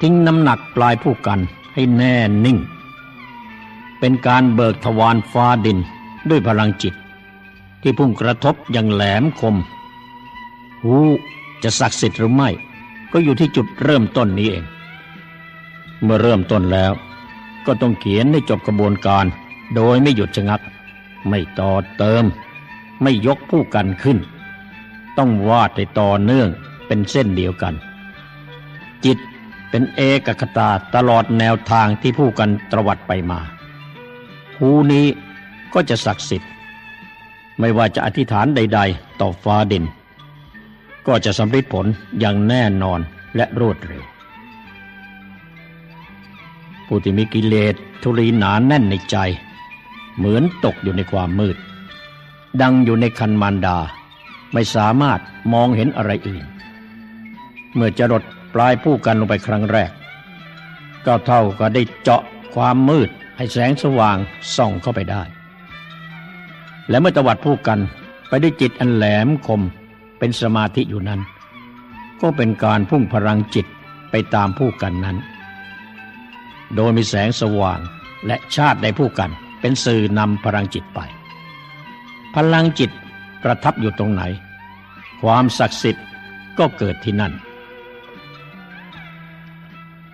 ทิ้งน้ำหนักปลายผู้กันให้แน่นิ่ง เป็นการเบิกทวารฟ้าดินด้วยพลังจิต ที่พุ่งกระทบอย่างแหลมคม หูจะศักดิ์สิทธิ์หรือไม่ ก็อยู่ที่จุดเริ่มต้นนี้เอง เมื่อเริ่มต้นแล้ว ก็ต้องเขียนให้จบกระบวนการ โดยไม่หยุดชะงัก ไม่ต่อเติม ไม่ยกผู้กันขึ้น ต้องวาดให้ต่อเนื่องเป็นเส้นเดียวกัน จิตเป็นเอกคตาตลอดแนวทางที่ผู้กันตรวัดไปมาหูนี้ก็จะศักดิ์สิทธิ์ ไม่ว่าจะอธิษฐานใด ๆ ต่อฟ้าดิน ก็จะสำเร็จผลอย่างแน่นอนและรวดเร็ว ผู้ที่มีกิเลสทุรีหนานแน่นในใจ เหมือนตกอยู่ในความมืด ดังอยู่ในคันมารดา ไม่สามารถมองเห็นอะไรอื่น เมื่อจะรดปลายผู้กันลงไปครั้งแรก ก็เท่าก็ได้เจาะความมืดให้แสงสว่างส่องเข้าไปได้ และเมื่อตวัดผู้กันไปด้วยจิตอันแหลมคมเป็นสมาธิอยู่นั้น ก็เป็นการพุ่งพลังจิตไปตามผู้กันนั้น โดยมีแสงสว่างและชาติในผู้กัน เป็นสื่อนำพลังจิตไป พลังจิตประทับอยู่ตรงไหน ความศักดิ์สิทธิ์ก็เกิดที่นั่น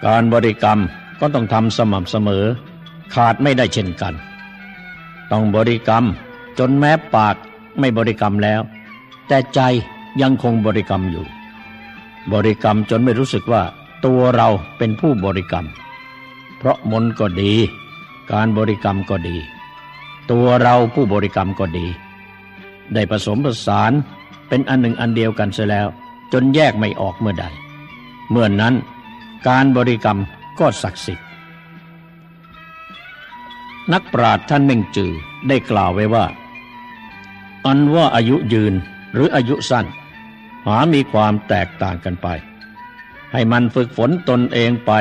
การบริกรรมก็ต้องทำสม่ำเสมอ ขาดไม่ได้เช่นกัน ต้องบริกรรมจนแม้ปากไม่บริกรรมแล้ว แต่ใจยังคงบริกรรมอยู่ บริกรรมจนไม่รู้สึกว่าตัวเราเป็นผู้บริกรรม เพราะมนก็ดี การบริกรรมก็ดี ตัวเราผู้บริกรรมก็ดี ได้ผสมผสานเป็นอันหนึ่งอันเดียวกันเสียแล้ว จนแยกไม่ออกเมื่อใด เมื่อนนั้นการบริกรรมก็ศักดิ์สิทธิ์ นักปราชญ์ท่านเม่งจือได้กล่าวไว้ว่า อันว่าอายุยืนหรืออายุสั้น หามีความแตกต่างกันไป ให้มันฝึกฝนตนเองไป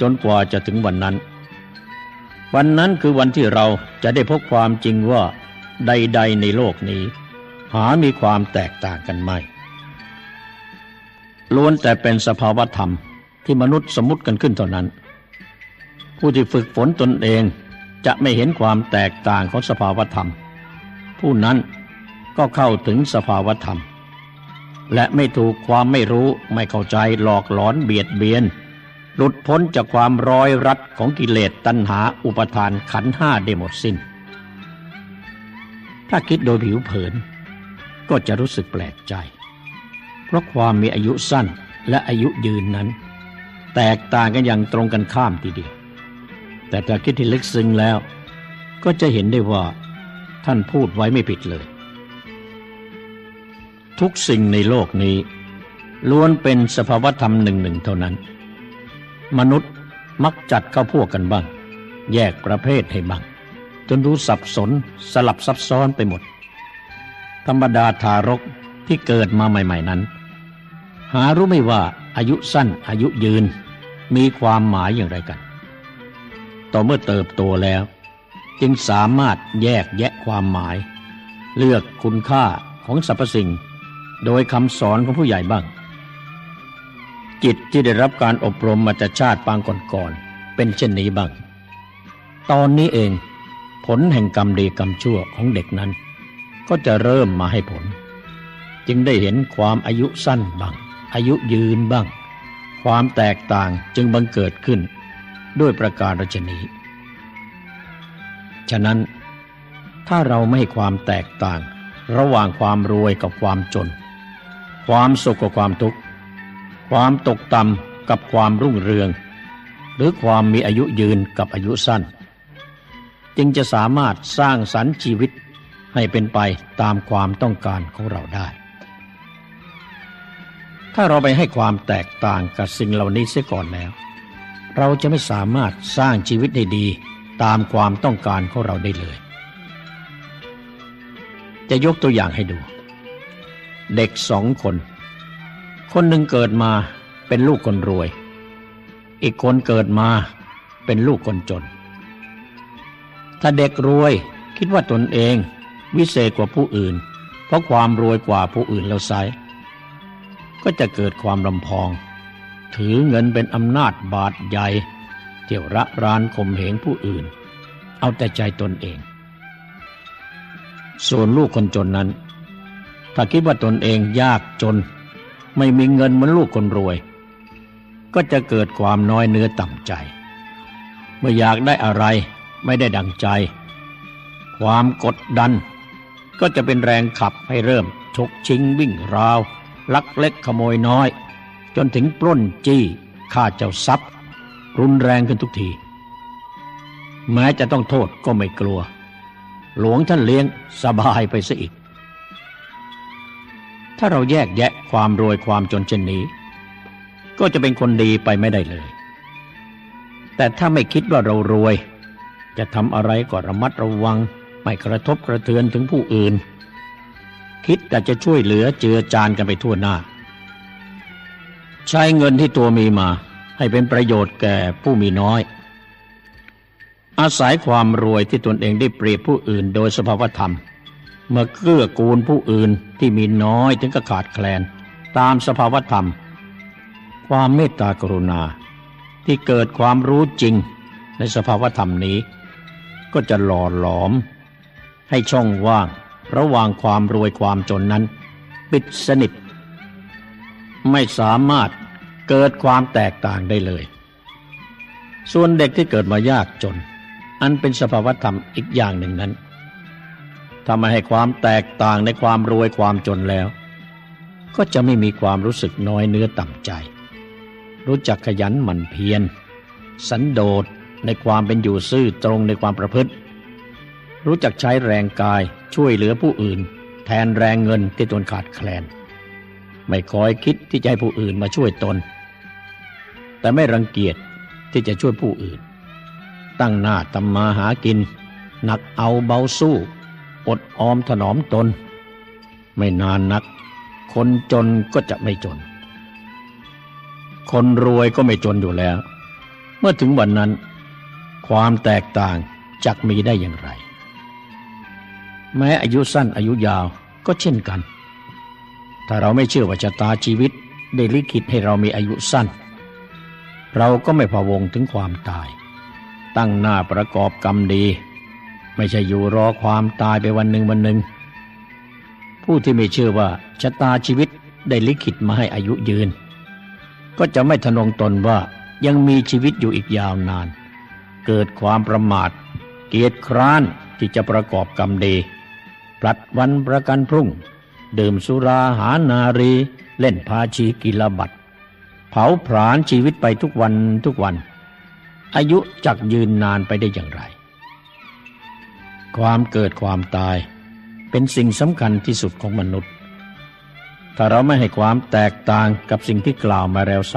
จนกว่าจะถึงวันนั้น วันนั้นคือวันที่เราจะได้พบความจริงว่าใด ๆ ในโลกนี้ หามีความแตกต่างกันไม่ล้วนแต่เป็นสภาวธรรมที่มนุษย์สมมติกันขึ้นเท่านั้น ผู้ที่ฝึกฝนตนเองจะไม่เห็นความแตกต่างของสภาวธรรม ผู้นั้นก็เข้าถึงสภาวธรรม และไม่ถูกความไม่รู้ไม่เข้าใจหลอกหลอนเบียดเบียน หลุดพ้นจากความร้อยรัดของกิเลสตัณหาอุปทานขันห้าได้หมดสิน้น ถ้าคิดโดยผิวเผิน ก็จะรู้สึกแปลกใจ เพราะความมีอายุสั้นและอายุยืนนั้น แตกต่างกันอย่างตรงกันข้ามทีเดียว แต่ถ้าคิดที่ลึกซึ้งแล้ว ก็จะเห็นได้ว่าท่านพูดไว้ไม่ผิดเลย ทุกสิ่งในโลกนี้ล้วนเป็นสภาวธรรมหนึ่งหนึ่งเท่านั้น มนุษย์มักจัดเข้าพวกกันบ้าง แยกประเภทให้บ้าง จนรู้สับสนสลับซับซ้อนไปหมด ธรรมดาทารกที่เกิดมาใหม่ ๆนั้น หารู้ไม่ว่าอายุสั้นอายุยืน มีความหมายอย่างไรกัน ต่อเมื่อเติบโตแล้ว จึงสามารถแยกแยะความหมาย เลือกคุณค่าของสรรพสิ่ง โดยคำสอนของผู้ใหญ่บ้าง จิตที่ได้รับการอบรมมาจากชาติปางก่อนๆเป็นเช่นนี้บ้าง ตอนนี้เอง ผลแห่งกรรมดีกรรมชั่วของเด็กนั้น ก็จะเริ่มมาให้ผล จึงได้เห็นความอายุสั้นบ้าง อายุยืนบ้าง ความแตกต่างจึงบังเกิดขึ้น ด้วยประการรชนีฉะนั้นถ้าเราไม่ให้ความแตกต่าง ระหว่างความรวยกับความจน ความสุขกับความทุกข์ ความตกต่ำกับความรุ่งเรือง หรือความมีอายุยืนกับอายุสั้น จึงจะสามารถสร้างสรรค์ชีวิตให้เป็นไปตามความต้องการของเราได้ ถ้าเราไปให้ความแตกต่างกับสิ่งเหล่านี้เสียก่อนแล้ว เราจะไม่สามารถสร้างชีวิตได้ดีตามความต้องการของเราได้เลย จะยกตัวอย่างให้ดู เด็กสองคน คนหนึ่งเกิดมาเป็นลูกคนรวย อีกคนเกิดมาเป็นลูกคนจน ถ้าเด็กรวยคิดว่าตนเองวิเศษกว่าผู้อื่น เพราะความรวยกว่าผู้อื่นแล้วไซก็จะเกิดความลำพอง ถือเงินเป็นอำนาจบาดใหญ่เที่ยวระรานข่มเหงผู้อื่น เอาแต่ใจตนเอง ส่วนลูกคนจนนั้น ถ้าคิดว่าตนเองยากจน ไม่มีเงินเหมือนลูกคนรวย ก็จะเกิดความน้อยเนื้อต่ำใจ เมื่ออยากได้อะไรไม่ได้ดังใจ ความกดดัน ก็จะเป็นแรงขับให้เริ่มชกชิงวิ่งราว ลักเล็กขโมยน้อย จนถึงปล้นจี้ฆ่าเจ้าทรัพย์ รุนแรงขึ้นทุกที แม้จะต้องโทษก็ไม่กลัว หลวงท่านเลี้ยงสบายไปซะอีก ถ้าเราแยกแยะความรวยความจนเช่นนี้ ก็จะเป็นคนดีไปไม่ได้เลย แต่ถ้าไม่คิดว่าเรารวย จะทำอะไรก็ระมัดระวัง ไม่กระทบกระเทือนถึงผู้อื่น คิดแต่จะช่วยเหลือเจือจานกันไปทั่วหน้า ใช้เงินที่ตัวมีมาให้เป็นประโยชน์แก่ผู้มีน้อย อาศัยความรวยที่ตนเองได้เปรียบผู้อื่นโดยสภาวธรรม เมื่อเกื้อกูลผู้อื่นที่มีน้อยถึงกับขาดแคลน ตามสภาวธรรม ความเมตตากรุณาที่เกิดความรู้จริงในสภาวธรรมนี้ ก็จะหล่อหลอม ให้ช่องว่างระหว่างความรวยความจนนั้น ปิดสนิท ไม่สามารถเกิดความแตกต่างได้เลย ส่วนเด็กที่เกิดมายากจน อันเป็นสภาวธรรมอีกอย่างหนึ่งนั้น ทำให้ความแตกต่างในความรวยความจนแล้ว ก็จะไม่มีความรู้สึกน้อยเนื้อต่ำใจ รู้จักขยันหมั่นเพียรสันโดษในความเป็นอยู่ซื่อตรงในความประพฤติ รู้จักใช้แรงกายช่วยเหลือผู้อื่น แทนแรงเงินที่ตนขาดแคลน ไม่คอยคิดที่จะให้ผู้อื่นมาช่วยตน แต่ไม่รังเกียจที่จะช่วยผู้อื่น ตั้งหน้าทำมาหากิน หนักเอาเบาสู้ อดออมถนอมตน ไม่นานนัก คนจนก็จะไม่จน คนรวยก็ไม่จนอยู่แล้ว เมื่อถึงวันนั้น ความแตกต่างจักมีได้อย่างไร แม้อายุสั้นอายุยาวก็เช่นกัน ถ้าเราไม่เชื่อว่าชะตาชีวิตได้ลิขิตให้เรามีอายุสั้น เราก็ไม่พะวงถึงความตาย ตั้งหน้าประกอบกรรมดี ไม่ใช่อยู่รอความตายไปวันหนึ่งวันหนึ่ง ผู้ที่ไม่เชื่อว่าชะตาชีวิตได้ลิขิตมาให้อายุยืน ก็จะไม่ทนงตนว่ายังมีชีวิตอยู่อีกยาวนาน เกิดความประมาท เกียรติคร้านที่จะประกอบกรรมดีพลัดวันประกันพรุ่ง ดื่มสุราหานารี เล่นพาชีกิลบัตเผาผลาญชีวิตไปทุกวันทุกวัน อายุจักยืนนานไปได้อย่างไร ความเกิดความตาย เป็นสิ่งสำคัญที่สุดของมนุษย์ ถ้าเราไม่ให้ความแตกต่างกับสิ่งที่กล่าวมาแล้วไซ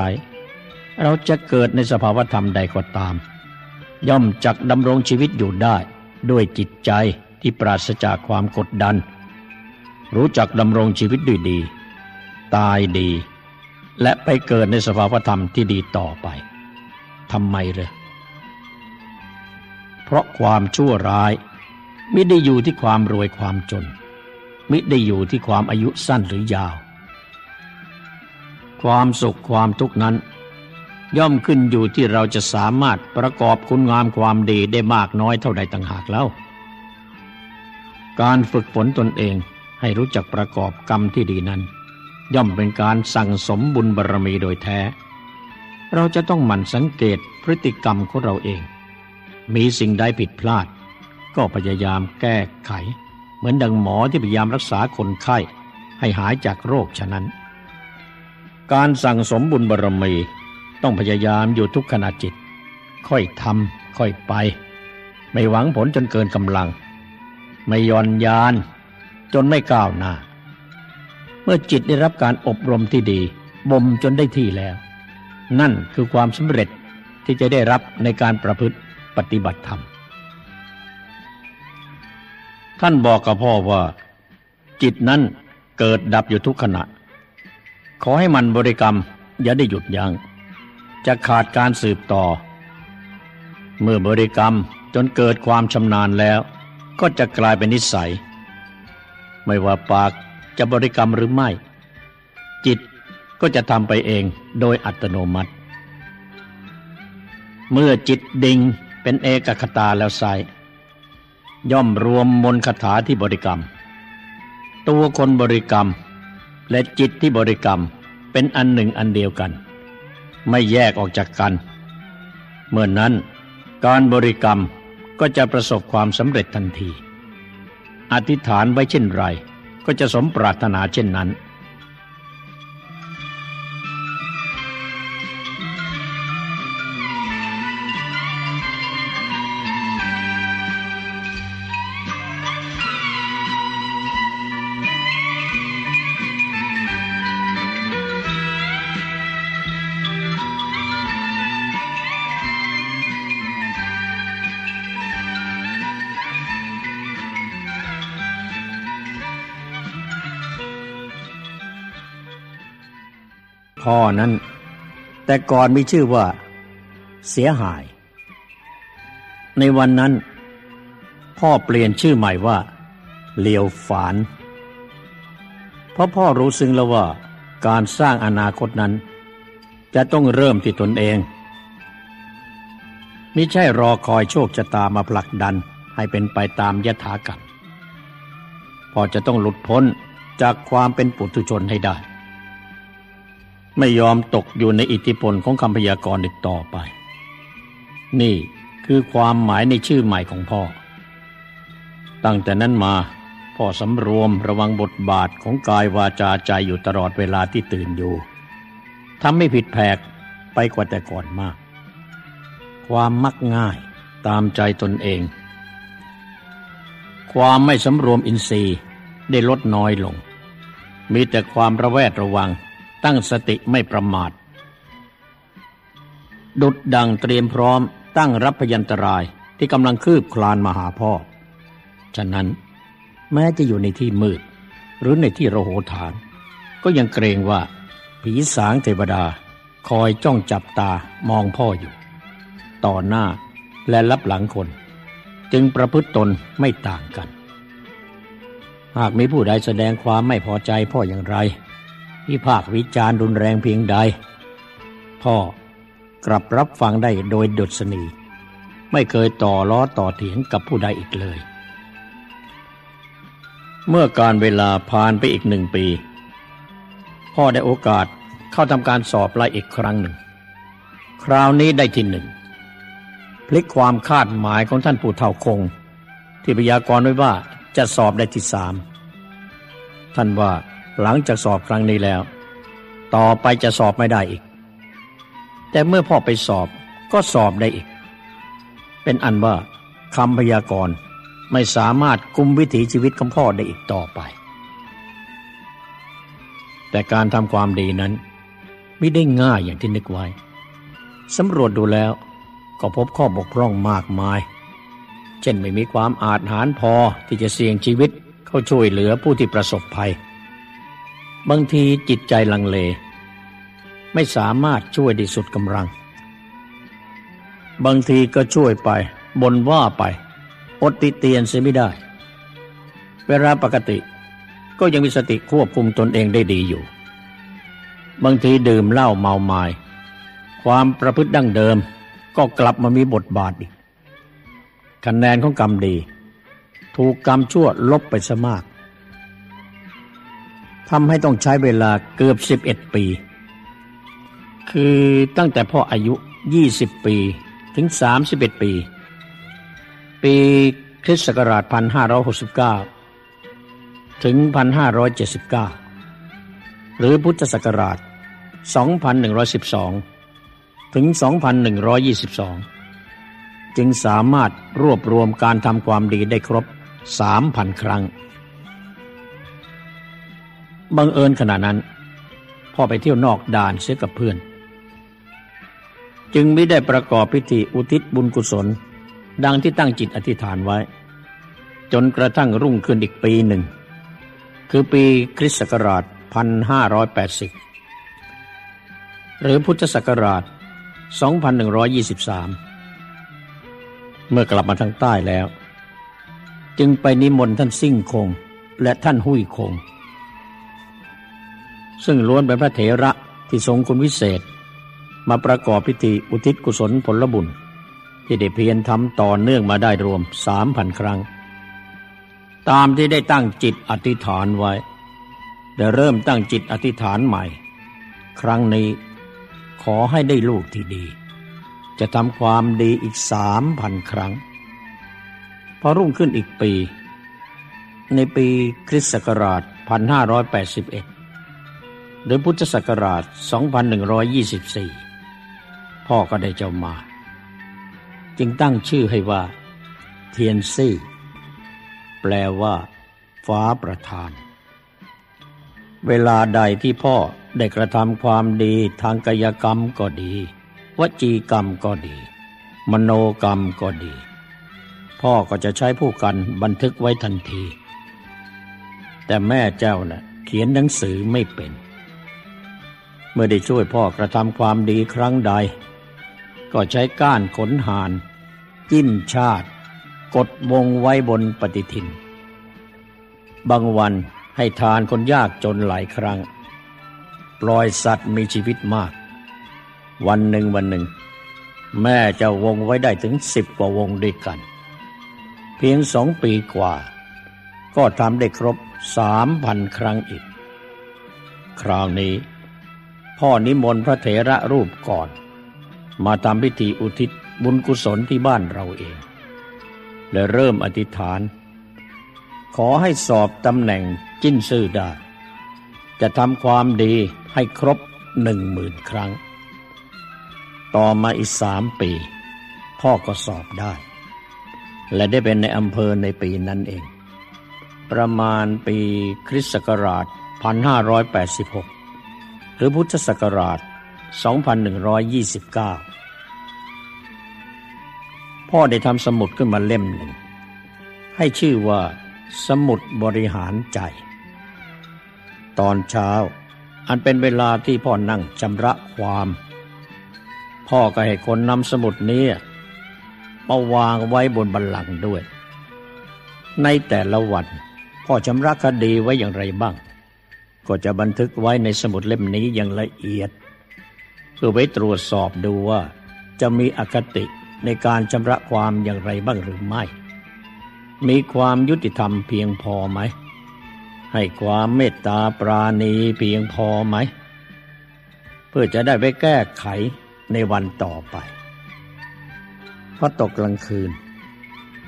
เราจะเกิดในสภาวธรรมใดก็ตาม ย่อมจักดำรงชีวิตอยู่ได้ ด้วยจิตใจที่ปราศจากความกดดัน รู้จักดำรงชีวิตด้วยดี ตายดี และไปเกิดในสภาวธรรมที่ดีต่อไปทำไมเลยเพราะความชั่วร้าย มิได้อยู่ที่ความรวยความจน มิได้อยู่ที่ความอายุสั้นหรือยาว ความสุขความทุกข์นั้น ย่อมขึ้นอยู่ที่เราจะสามารถประกอบคุณงามความดีได้มากน้อยเท่าใดต่างหากแล้ว การฝึกฝนตนเองให้รู้จักประกอบกรรมที่ดีนั้น ย่อมเป็นการสั่งสมบุญบารรมีโดยแท้ เราจะต้องหมั่นสังเกตพฤติกรรมของเราเอง มีสิ่งใดผิดพลาด ก็พยายามแก้ไข เหมือนดังหมอที่พยายามรักษาคนไข้ ให้หายจากโรคฉะนั้น การสั่งสมบุญบารมีต้องพยายามอยู่ทุกขณะจิต ค่อยทำค่อยไป ไม่หวังผลจนเกินกำลัง ไม่ย่อนยาน จนไม่ก้าวหน้า เมื่อจิตได้รับการอบรมที่ดี บ่มจนได้ที่แล้ว นั่นคือความสำเร็จที่จะได้รับในการประพฤติปฏิบัติธรรม ท่านบอกกับพ่อว่า จิตนั้นเกิดดับอยู่ทุกขณะ ขอให้มันบริกรรมอย่าได้หยุดยัง้งจะขาดการสืบต่อ เมื่อบริกรรมจนเกิดความชำนาญแล้ว ก็จะกลายเป็นนิสัย ไม่ว่าปากจะบริกรรมหรือไม่ จิตก็จะทำไปเองโดยอัตโนมัติ เมื่อจิตดิ่งเป็นเอกคตาแล้วใส ย่อมรวมมนคาถาที่บริกรรม ตัวคนบริกรรม และจิตที่บริกรรมเป็นอันหนึ่งอันเดียวกัน ไม่แยกออกจากกัน เมื่อนนั้นการบริกรรมก็จะประสบความสำเร็จทันที อธิษฐานไว้เช่นไรก็จะสมปรารถนาเช่นนั้น อนั้น แต่ก่อนมีชื่อว่า เสียหาย ในวันนั้น พ่อเปลี่ยนชื่อใหม่ว่าเลียวฝาน เพราะพ่อรู้ซึ้งแล้วว่าการสร้างอนาคตนั้น จะต้องเริ่มที่ตนเองไม่ใช่รอคอยโชคชะตามาผลักดันให้เป็นไปตามยถากรรมพ่อจะต้องหลุดพ้นจากความเป็นปุถุชนให้ได้ ไม่ยอมตกอยู่ในอิทธิพลของคำพยากรณ์อีกต่อไป นี่คือความหมายในชื่อใหม่ของพ่อ ตั้งแต่นั้นมาพ่อสำรวมระวังบทบาทของกายวาจาใจอยู่ตลอดเวลาที่ตื่นอยู่ทำไม่ผิดแผกไปกว่าแต่ก่อนมาก ความมักง่ายตามใจตนเอง ความไม่สำรวมอินทรีย์ได้ลดน้อยลง มีแต่ความระแวดระวัง ตั้งสติไม่ประมาท ดุดดังเตรียมพร้อมตั้งรับพยันตรายที่กำลังคืบคลานมาหาพ่อ ฉะนั้นแม้จะอยู่ในที่มืด หรือในที่ระโหฐาน ก็ยังเกรงว่าผีสางเทวดาคอยจ้องจับตามองพ่ออยู่ ต่อหน้าและรับหลังคน จึงประพฤติตนไม่ต่างกัน หากมีผู้ใดแสดงความไม่พอใจพ่ออย่างไร วิพากวิจารณ์รุนแรงเพียงใด พ่อกลับรับฟังได้โดยดุษณีไม่เคยต่อล้อต่อเถียงกับผู้ใดอีกเลย เมื่อการเวลาผ่านไปอีกหนึ่งปี พ่อได้โอกาสเข้าทำการสอบลายอีกครั้งหนึ่ง คราวนี้ได้ที่หนึ่งพลิกความคาดหมายของท่านปู่เท่าคง ที่พยากรณ์ไว้ว่าจะสอบได้ที่สามท่านว่า หลังจากสอบครั้งนี้แล้ว ต่อไปจะสอบไม่ได้อีก แต่เมื่อพ่อไปสอบก็สอบได้อีก เป็นอันว่าคำพยากรณ์ไม่สามารถกุมวิถีชีวิตของพ่อได้อีกต่อไป แต่การทำความดีนั้นไม่ได้ง่ายอย่างที่นึกไว้สำรวจดูแล้วก็พบข้อบกพร่องมากมาย เช่นไม่มีความอาจหารพอที่จะเสี่ยงชีวิตเข้าช่วยเหลือผู้ที่ประสบภัย บางทีจิตใจลังเล ไม่สามารถช่วยได้สุดกำลัง บางทีก็ช่วยไปบนว่าไปอดติเตียนเสียไม่ได้ เวลาปกติก็ยังมีสติควบคุมตนเองได้ดีอยู่ บางทีดื่มเหล้าเมาไมา้ความประพฤติดั้งเดิมก็กลับมามีบทบาทอีกคะแนนของกรรมดี ถูกกรรมชั่วลบไปซะมาก ทำให้ต้องใช้เวลาเกือบสิบเอ็ดปี คือตั้งแต่พ่ออายุยี่สิบปีถึงสามสิบเอ็ดปี ปีคริสต์ศักราชพันห้าร้อยหกสิบเก้าถึงพันห้าร้อยเจ็ดสิบเก้าหรือพุทธศักราชสองพันหนึ่งร้อยสิบสองถึง 2,122 จึงสามารถรวบรวมการทำความดีได้ครบ 3,000 ครั้ง บังเอิญขณะนั้น พ่อไปเที่ยวนอกด่านเสียกับเพื่อน จึงไม่ได้ประกอบพิธีอุทิศบุญกุศล ดังที่ตั้งจิตอธิษฐานไว้ จนกระทั่งรุ่งขึ้นอีกปีหนึ่ง คือปีคริสต์ศักราช 1580 หรือพุทธศักราช 2123 เมื่อกลับมาทางใต้แล้ว จึงไปนิมนต์ท่านซิ่งคงและท่านหุยคง ซึ่งล้วนเป็นพระเถระที่ทรงคุณวิเศษ มาประกอบพิธีอุทิศกุศลผลบุญ ที่ได้เพียรทำต่อเนื่องมาได้รวมสามพันครั้ง ตามที่ได้ตั้งจิตอธิษฐานไว้ได้เริ่มตั้งจิตอธิษฐานใหม่ ครั้งนี้ขอให้ได้ลูกที่ดี จะทำความดีอีกสามพันครั้ง พอรุ่งขึ้นอีกปี ในปีคริสต์ศักราช 1581 หรือพุทธศักราช 2124 พ่อก็ได้เจ้ามา จึงตั้งชื่อให้ว่า เทียนซี่ แปลว่า ฟ้าประธาน เวลาใดที่พ่อได้กระทำความดีทางกายกรรมก็ดี วจีกรรมก็ดี มโนกรรมก็ดี พ่อก็จะใช้ผู้กันบันทึกไว้ทันที แต่แม่เจ้านะ่ะเขียนหนังสือไม่เป็น เมื่อได้ช่วยพ่อกระทำความดีครั้งใด ก็ใช้ก้านขนหานจิ้มชาติ กดวงไว้บนปฏิทิน บางวันให้ทานคนยากจนหลายครั้ง ปล่อยสัตว์มีชีวิตมาก วันหนึ่งวันหนึ่ง แม่จะวงไว้ได้ถึงสิบกว่าวงด้วยกัน เพียงสองปีกว่า ก็ทำได้ครบสามพันครั้งอีก คราวนี้ พ่อนิมนต์พระเถระรูปก่อน มาทำพิธีอุทิศบุญกุศลที่บ้านเราเอง และเริ่มอธิษฐาน ขอให้สอบตำแหน่งจิ้นซื่อได้ จะทำความดีให้ครบหนึ่งหมื่นครั้ง ต่อมาอีกสามปี พ่อก็สอบได้ และได้เป็นในอำเภอในปีนั้นเอง ประมาณปีคริสต์ศักราช 1586 หรือพุทธศักราช 2129 พ่อได้ทำสมุดขึ้นมาเล่มหนึ่ง ให้ชื่อว่าสมุดบริหารใจ ตอนเช้า อันเป็นเวลาที่พ่อนั่งชำระความ พ่อก็ให้คนนำสมุดนี้มาวางไว้บนบันลังด้วย ในแต่ละวันพ่อชำระคดีไว้อย่างไรบ้าง ก็จะบันทึกไว้ในสมุดเล่มนี้อย่างละเอียด เพื่อไว้ตรวจสอบดูว่าจะมีอคติในการชำระความอย่างไรบ้างหรือไม่ มีความยุติธรรมเพียงพอไหม ให้ความเมตตาปราณีเพียงพอไหม เพื่อจะได้ไปแก้ไขในวันต่อไปพอตกกลางคืน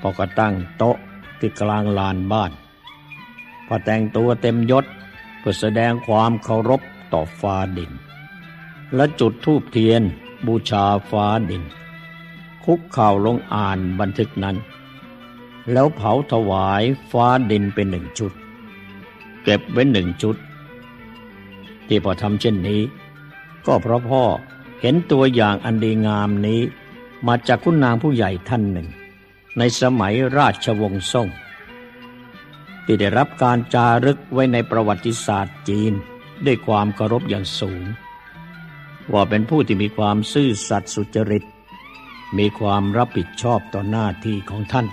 พอก็ตั้งโต๊ะที่กลางลานบ้าน พอแต่งตัวเต็มยศ เพื่อแสดงความเคารพต่อฟ้าดิน และจุดธูปเทียนบูชาฟ้าดิน คุกเข่าลงอ่านบันทึกนั้น แล้วเผาถวายฟ้าดินเป็นหนึ่งชุด เก็บไว้หนึ่งชุด ที่พอทำเช่นนี้ ก็เพราะพ่อเห็นตัวอย่างอันดีงามนี้ มาจากคุณนางผู้ใหญ่ท่านหนึ่ง ในสมัยราชวงศ์ซ่ง ที่ได้รับการจารึกไว้ในประวัติศาสตร์จีน ด้วยความเคารพอย่างสูง ว่าเป็นผู้ที่มีความซื่อสัตย์สุจริต มีความรับผิดชอบต่อหน้าที่ของท่าน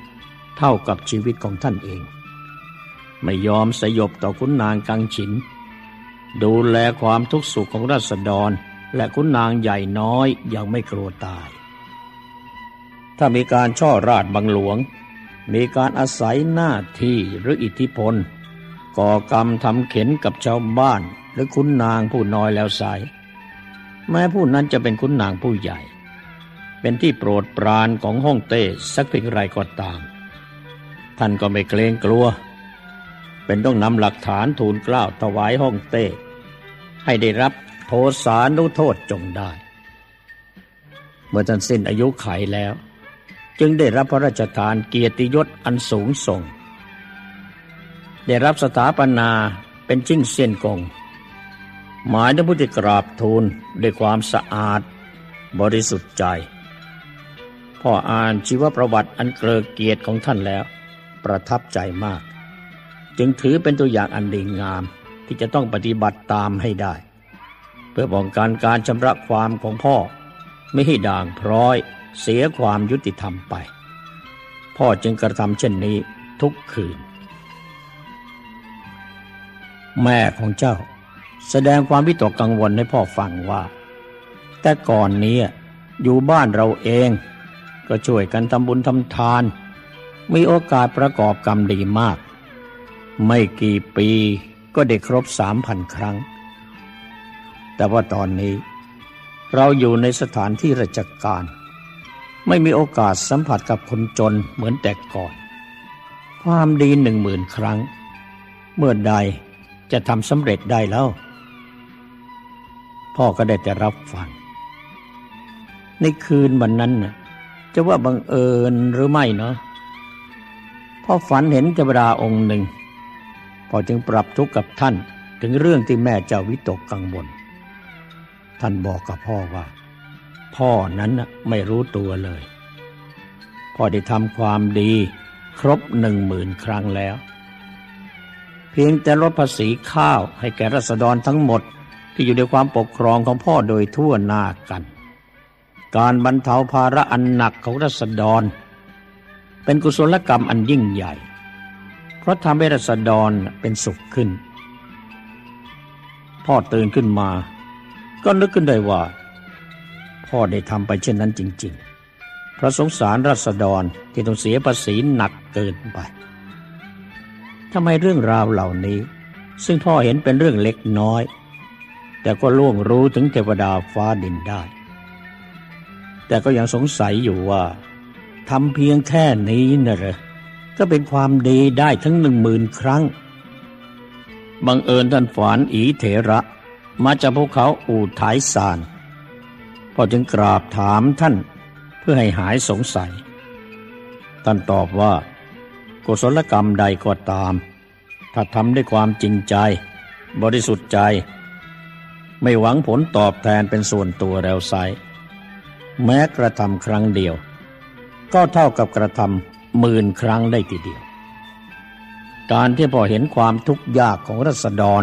เท่ากับชีวิตของท่านเอง ไม่ยอมสยบต่อคุณนางกังฉิน ดูแลความทุกข์สุขของราษฎร และคุณนางใหญ่น้อยยังไม่กลัวตาย ถ้ามีการช่อราดบังหลวง มีการอาศัยหน้าที่หรืออิทธิพล ก่อกรรมทำเข็นกับชาวบ้าน หรือคุณนางผู้น้อยแล้วสายแม้ผู้นั้นจะเป็นคุณนางผู้ใหญ่ เป็นที่โปรดปรานของห้องเต้สักเพียงไรก็ตาม ท่านก็ไม่เกรงกลัว เป็นต้องนำหลักฐานทูลกล้าวถวายห้องเต้ ให้ได้รับโทสานุโทษจงได้ เมื่อท่านสิ้นอายุไขแล้ว จึงได้รับพระราชทานเกียรติยศอันสูงส่ง ได้รับสถาปนาเป็นจิ้งเซียนกง หมายถึงผู้ที่กราบทูลด้วยความสะอาด บริสุทธิ์ใจ พ่ออ่านชีวประวัติอันเกลอเกียรติของท่านแล้ว ประทับใจมาก จึงถือเป็นตัวอย่างอันดีงามที่จะต้องปฏิบัติตามให้ได้ เพื่อป้องกันการชำระความของพ่อไม่ให้ด่างพร้อย เสียความยุติธรรมไป พ่อจึงกระทำเช่นนี้ทุกคืน แม่ของเจ้าแสดงความวิตกกังวลให้พ่อฟังว่า แต่ก่อนนี้อยู่บ้านเราเอง ก็ช่วยกันทำบุญทำทาน มีโอกาสประกอบกรรมดีมาก ไม่กี่ปีก็ได้ครบสามพันครั้ง แต่ว่าตอนนี้ เราอยู่ในสถานที่ราชการ ไม่มีโอกาสสัมผัสกับคนจนเหมือนแต่ก่อน ความดีหนึ่งหมื่นครั้ง เมื่อใดจะทำสำเร็จได้แล้ว พ่อก็ได้แต่รับฟัง ในคืนวันนั้นน่ะจะว่าบังเอิญหรือไม่เนาะพ่อฝันเห็นเทวดาองค์หนึ่ง พอจึงปรับทุกข์กับท่านถึงเรื่องที่แม่เจ้าวิตกกังวลท่านบอกกับพ่อว่า พ่อนั้นนไม่รู้ตัวเลย พ่อได้ทำความดีครบหนึ่งหมื่นครั้งแล้ว เพียงแต่ลดภาษีข้าวให้แก่รัษฎรทั้งหมดที่อยู่ในความปกครองของพ่อโดยทั่วหน้ากัน การบรรเทาภาระอันหนักของรัษฎร เป็นกุศลกรรมอันยิ่งใหญ่ เพราะทำให้รัษฎรเป็นสุขขึ้น พ่อตื่นขึ้นมา ก็นึกขึ้นได้ว่า พ่อได้ทำไปเช่นนั้นจริง ๆ เพราะสงสารรัษฎรที่ต้องเสียภาษีหนักเกินไปทำไมเรื่องราวเหล่านี้ ซึ่งพ่อเห็นเป็นเรื่องเล็กน้อย แต่ก็ล่วงรู้ถึงเทวดาฟ้าดินได้ แต่ก็ยังสงสัยอยู่ว่าทำเพียงแค่นี้นะเหรอก็เป็นความดีได้ทั้งหนึ่งหมื่นครั้ง บังเอิญท่านฝานอีเถระ มาจากภูเขาอู่ท้ายสาน พอจึงกราบถามท่านเพื่อให้หายสงสัย ท่านตอบว่า กุศลกรรมใดก็ตาม ถ้าทำด้วยความจริงใจ บริสุทธิ์ใจ ไม่หวังผลตอบแทนเป็นส่วนตัวแล้วไซแม้กระทำครั้งเดียว ก็เท่ากับกระทำหมื่นครั้งได้ทีเดียว การที่พอเห็นความทุกข์ยากของรัษฎร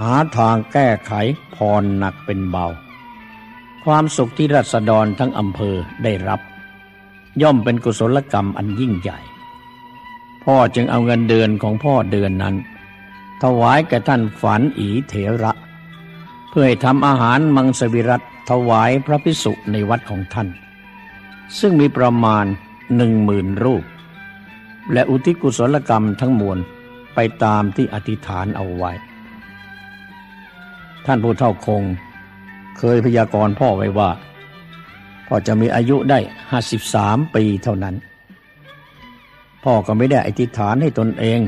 หาทางแก้ไขพรหนักเป็นเบา ความสุขที่รัษฎรทั้งอำเภอได้รับ ย่อมเป็นกุศลกรรมอันยิ่งใหญ่ พ่อจึงเอาเงินเดือนของพ่อเดือนนั้น ถวายแก่ท่านฝันอีเถระ เพื่อให้ทำอาหารมังสวิรัตถวายพระพิสุในวัดของท่าน ซึ่งมีประมาณหนึ่งหมื่นรูป และอุทิศกุศลกรรมทั้งมวลไปตามที่อธิษฐานเอาไว้ ท่านผู้เฒ่าคง เคยพยากรณ์พ่อไว้ว่า พ่อจะมีอายุได้ห้าสิบสามปีเท่านั้น พ่อก็ไม่ได้อธิษฐานให้ตนเอง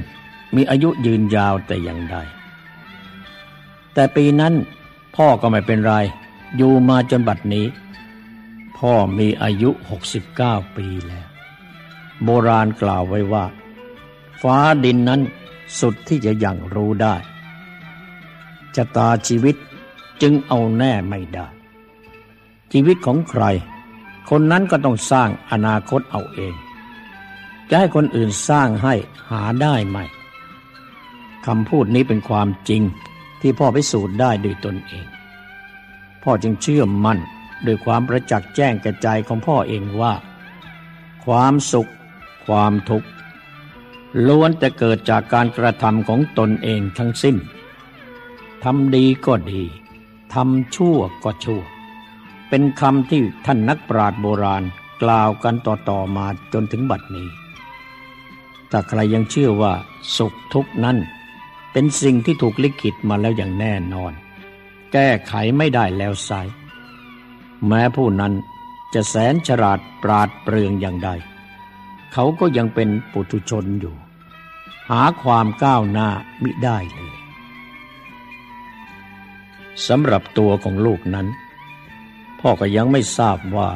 มีอายุยืนยาวแต่อย่างใด แต่ปีนั้นพ่อก็ไม่เป็นไร อยู่มาจนบัดนี้ พ่อมีอายุหกสิบเก้าปีแล้ว โบราณกล่าวไว้ว่า ฟ้าดินนั้นสุดที่จะยังรู้ได้ชะตาชีวิต จึงเอาแน่ไม่ได้ ชีวิตของใคร คนนั้นก็ต้องสร้างอนาคตเอาเอง จะให้คนอื่นสร้างให้หาได้ไหมคำพูดนี้เป็นความจริงที่พ่อพิสูจน์ได้ด้วยตนเอง พ่อจึงเชื่อมั่นด้วยความประจักษ์แจ้งแก่ใจของพ่อเองว่า ความสุข ความทุกข์ล้วนแต่เกิดจากการกระทำของตนเองทั้งสิ้นทำดีก็ดี ทำชั่วก็ชั่ว เป็นคำที่ท่านนักปราชญ์โบราณกล่าวกันต่อๆมาจนถึงบัดนี้ถ้าใครยังเชื่อว่า สุขทุกข์นั้น เป็นสิ่งที่ถูกลิขิตมาแล้วอย่างแน่นอน แก้ไขไม่ได้แล้วไซแม้ผู้นั้นจะแสนฉลาดปราดเปรืองอย่างใด เขาก็ยังเป็นปุถุชนอยู่ หาความก้าวหน้ามิได้เลย สำหรับตัวของลูกนั้น พ่อก็ยังไม่ทราบว่า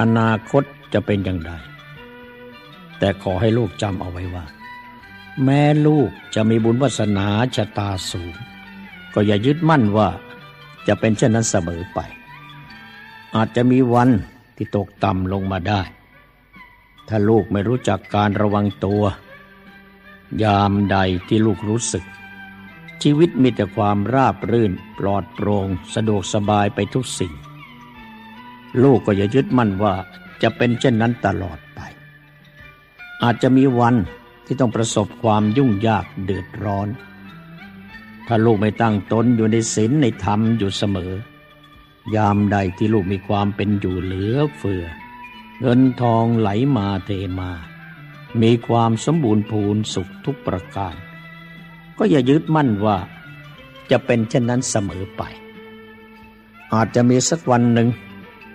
อนาคตจะเป็นอย่างไร แต่ขอให้ลูกจำเอาไว้ว่า แม้ลูกจะมีบุญวาสนาชะตาสูง ก็อย่ายึดมั่นว่าจะเป็นเช่นนั้นเสมอไป อาจจะมีวันที่ตกต่ำลงมาได้ ถ้าลูกไม่รู้จักการระวังตัว ยามใดที่ลูกรู้สึก ชีวิตมีแต่ความราบรื่น ปลอดโปร่งสะดวกสบายไปทุกสิ่ง ลูกก็อย่ายึดมั่นว่าจะเป็นเช่นนั้นตลอดไป อาจจะมีวันที่ต้องประสบความยุ่งยากเดือดร้อน ถ้าลูกไม่ตั้งตนอยู่ในศีลในธรรมอยู่เสมอ ยามใดที่ลูกมีความเป็นอยู่เหลือเฟือ เงินทองไหลมาเทมา มีความสมบูรณ์พูนสุขทุกประการ ก็อย่ายึดมั่นว่าจะเป็นเช่นนั้นเสมอไป อาจจะมีสักวันหนึ่ง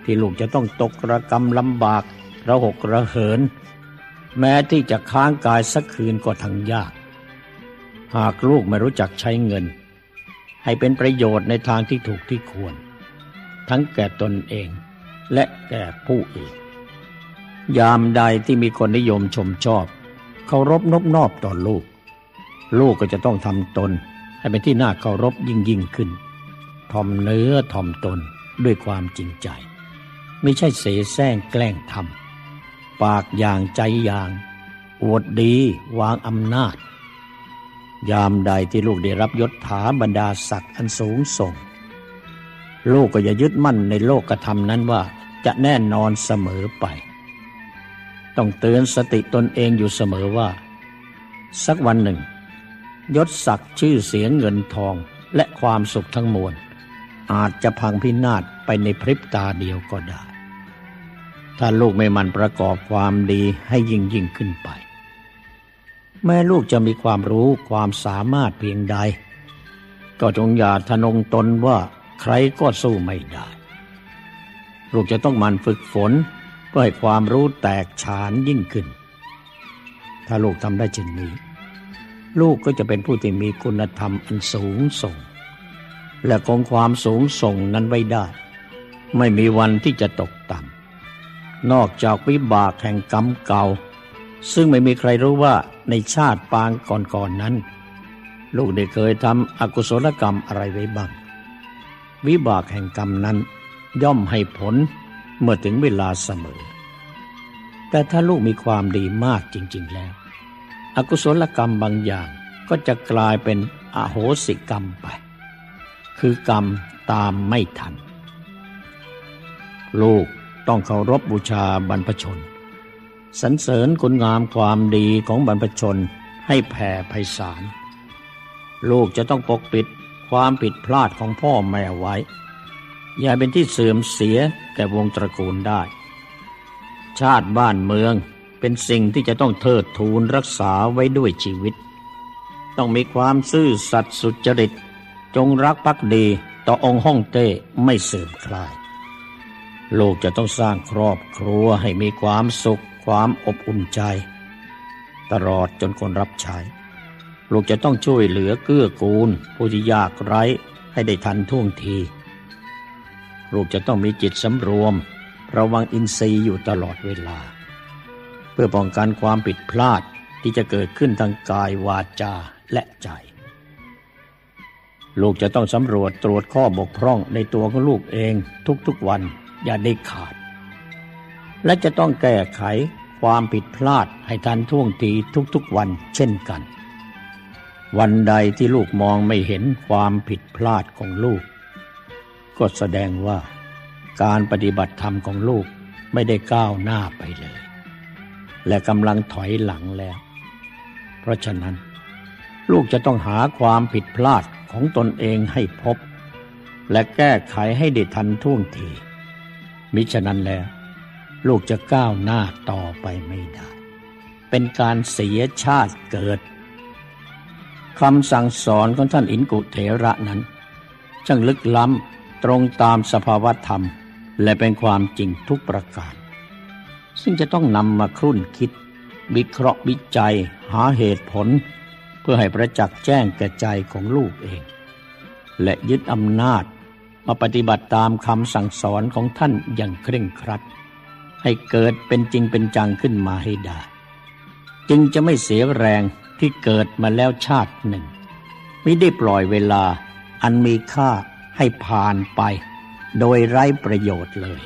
ที่ลูกจะต้องตกระกรรมลำบาก ระหกระเหิน แม้ที่จะค้างกายสักคืนก็ทั้งยาก หากลูกไม่รู้จักใช้เงิน ให้เป็นประโยชน์ในทางที่ถูกที่ควร ทั้งแก่ตนเองและแก่ผู้อื่น ยามใดที่มีคนนิยมชมชอบ เคารพนบนอบต่อลูก ลูกก็จะต้องทำตน ให้เป็นที่น่าเคารพยิ่งยิ่งขึ้นทอมเนื้อทอมตนด้วยความจริงใจ ไม่ใช่เสแสร้งแกล้งทำปากอย่างใจอย่าง อวดดีวางอำนาจ ยามใดที่ลูกได้รับยศถาบรรดาศักดิ์อันสูงส่ง ลูกก็อย่ายึดมั่นในโลกกระทำนั้นว่าจะแน่นอนเสมอไป ต้องเตือนสติตนเองอยู่เสมอว่า สักวันหนึ่ง ยศศักดิ์ชื่อเสียงเงินทองและความสุขทั้งมวล อาจจะพังพินาศไปในพริบตาเดียวก็ได้ ถ้าลูกไม่มันประกอบความดีให้ยิ่งยิ่งขึ้นไป แม่ลูกจะมีความรู้ความสามารถเพียงใด ก็จงอย่าทนงตนว่าใครก็สู้ไม่ได้ ลูกจะต้องมันฝึกฝนเพื่อให้ความรู้แตกฉานยิ่งขึ้น ถ้าลูกทำได้เช่นนี้ ลูกก็จะเป็นผู้ที่มีคุณธรรมอันสูงส่ง และคงความสูงส่งนั้นไว้ได้ ไม่มีวันที่จะตกต่ำนอกจากวิบากแห่งกรรมเก่า ซึ่งไม่มีใครรู้ว่าในชาติปางก่อนๆนนั้น ลูกได้เคยทำอกุศลกรรมอะไรไว้บ้าง วิบากแห่งกรรมนั้นย่อมให้ผลเมื่อถึงเวลาเสมอ แต่ถ้าลูกมีความดีมากจริง ๆแล้ว อกุศลกรรมบางอย่างก็จะกลายเป็นอโหสิกรรมไป คือกรรมตามไม่ทัน ลูกต้องเคารพบบูชาบรรพชนสรรเสริญคุณงามความดีของบรรพชนให้แผ่ไพศาล ลูกจะต้องปกปิดความผิดพลาดของพ่อแม่ไว้ อย่าเป็นที่เสื่อมเสียแก่วงตระกูลได้ ชาติบ้านเมือง เป็นสิ่งที่จะต้องเทิดทูนรักษาไว้ด้วยชีวิต ต้องมีความซื่อสัตย์สุจริต จงรักภักดีต่อองค์ฮ่องเต้ไม่เสื่อมคลาย ลูกจะต้องสร้างครอบครัวให้มีความสุข ความอบอุ่นใจ ตลอดจนคนรับใช้ ลูกจะต้องช่วยเหลือเกื้อกูล ผู้ที่ยากไร้ให้ได้ทันท่วงที ลูกจะต้องมีจิตสำรวม ระวังอินทรีย์อยู่ตลอดเวลา พื่อป้องกันความผิดพลาดที่จะเกิดขึ้นทางกายวาจาและใจ ลูกจะต้องสำรวจตรวจข้อบกพร่องในตัวของลูกเองทุกๆวันอย่าได้ขาด และจะต้องแก้ไขความผิดพลาดให้ทันท่วงทีทุกๆวันเช่นกัน วันใดที่ลูกมองไม่เห็นความผิดพลาดของลูก ก็แสดงว่าการปฏิบัติธรรมของลูกไม่ได้ก้าวหน้าไปเลย และกำลังถอยหลังแล้ว เพราะฉะนั้น ลูกจะต้องหาความผิดพลาดของตนเองให้พบ และแก้ไขให้ได้ทันท่วงที มิฉะนั้นแล้ว ลูกจะก้าวหน้าต่อไปไม่ได้ เป็นการเสียชาติเกิดคำสั่งสอนของท่านอินกุเถระนั้นช่างลึกล้ำตรงตามสภาวธรรม และเป็นความจริงทุกประการ ซึ่งจะต้องนำมาครุ่นคิด วิเคราะห์วิจัย หาเหตุผล เพื่อให้ประจักษ์แจ้งแก่ใจของลูกเอง และยึดอำนาจมาปฏิบัติตามคำสั่งสอนของท่านอย่างเคร่งครัด ให้เกิดเป็นจริงเป็นจังขึ้นมาให้ได้ จึงจะไม่เสียแรงที่เกิดมาแล้วชาติหนึ่ง ไม่ได้ปล่อยเวลาอันมีค่าให้ผ่านไป โดยไร้ประโยชน์เลย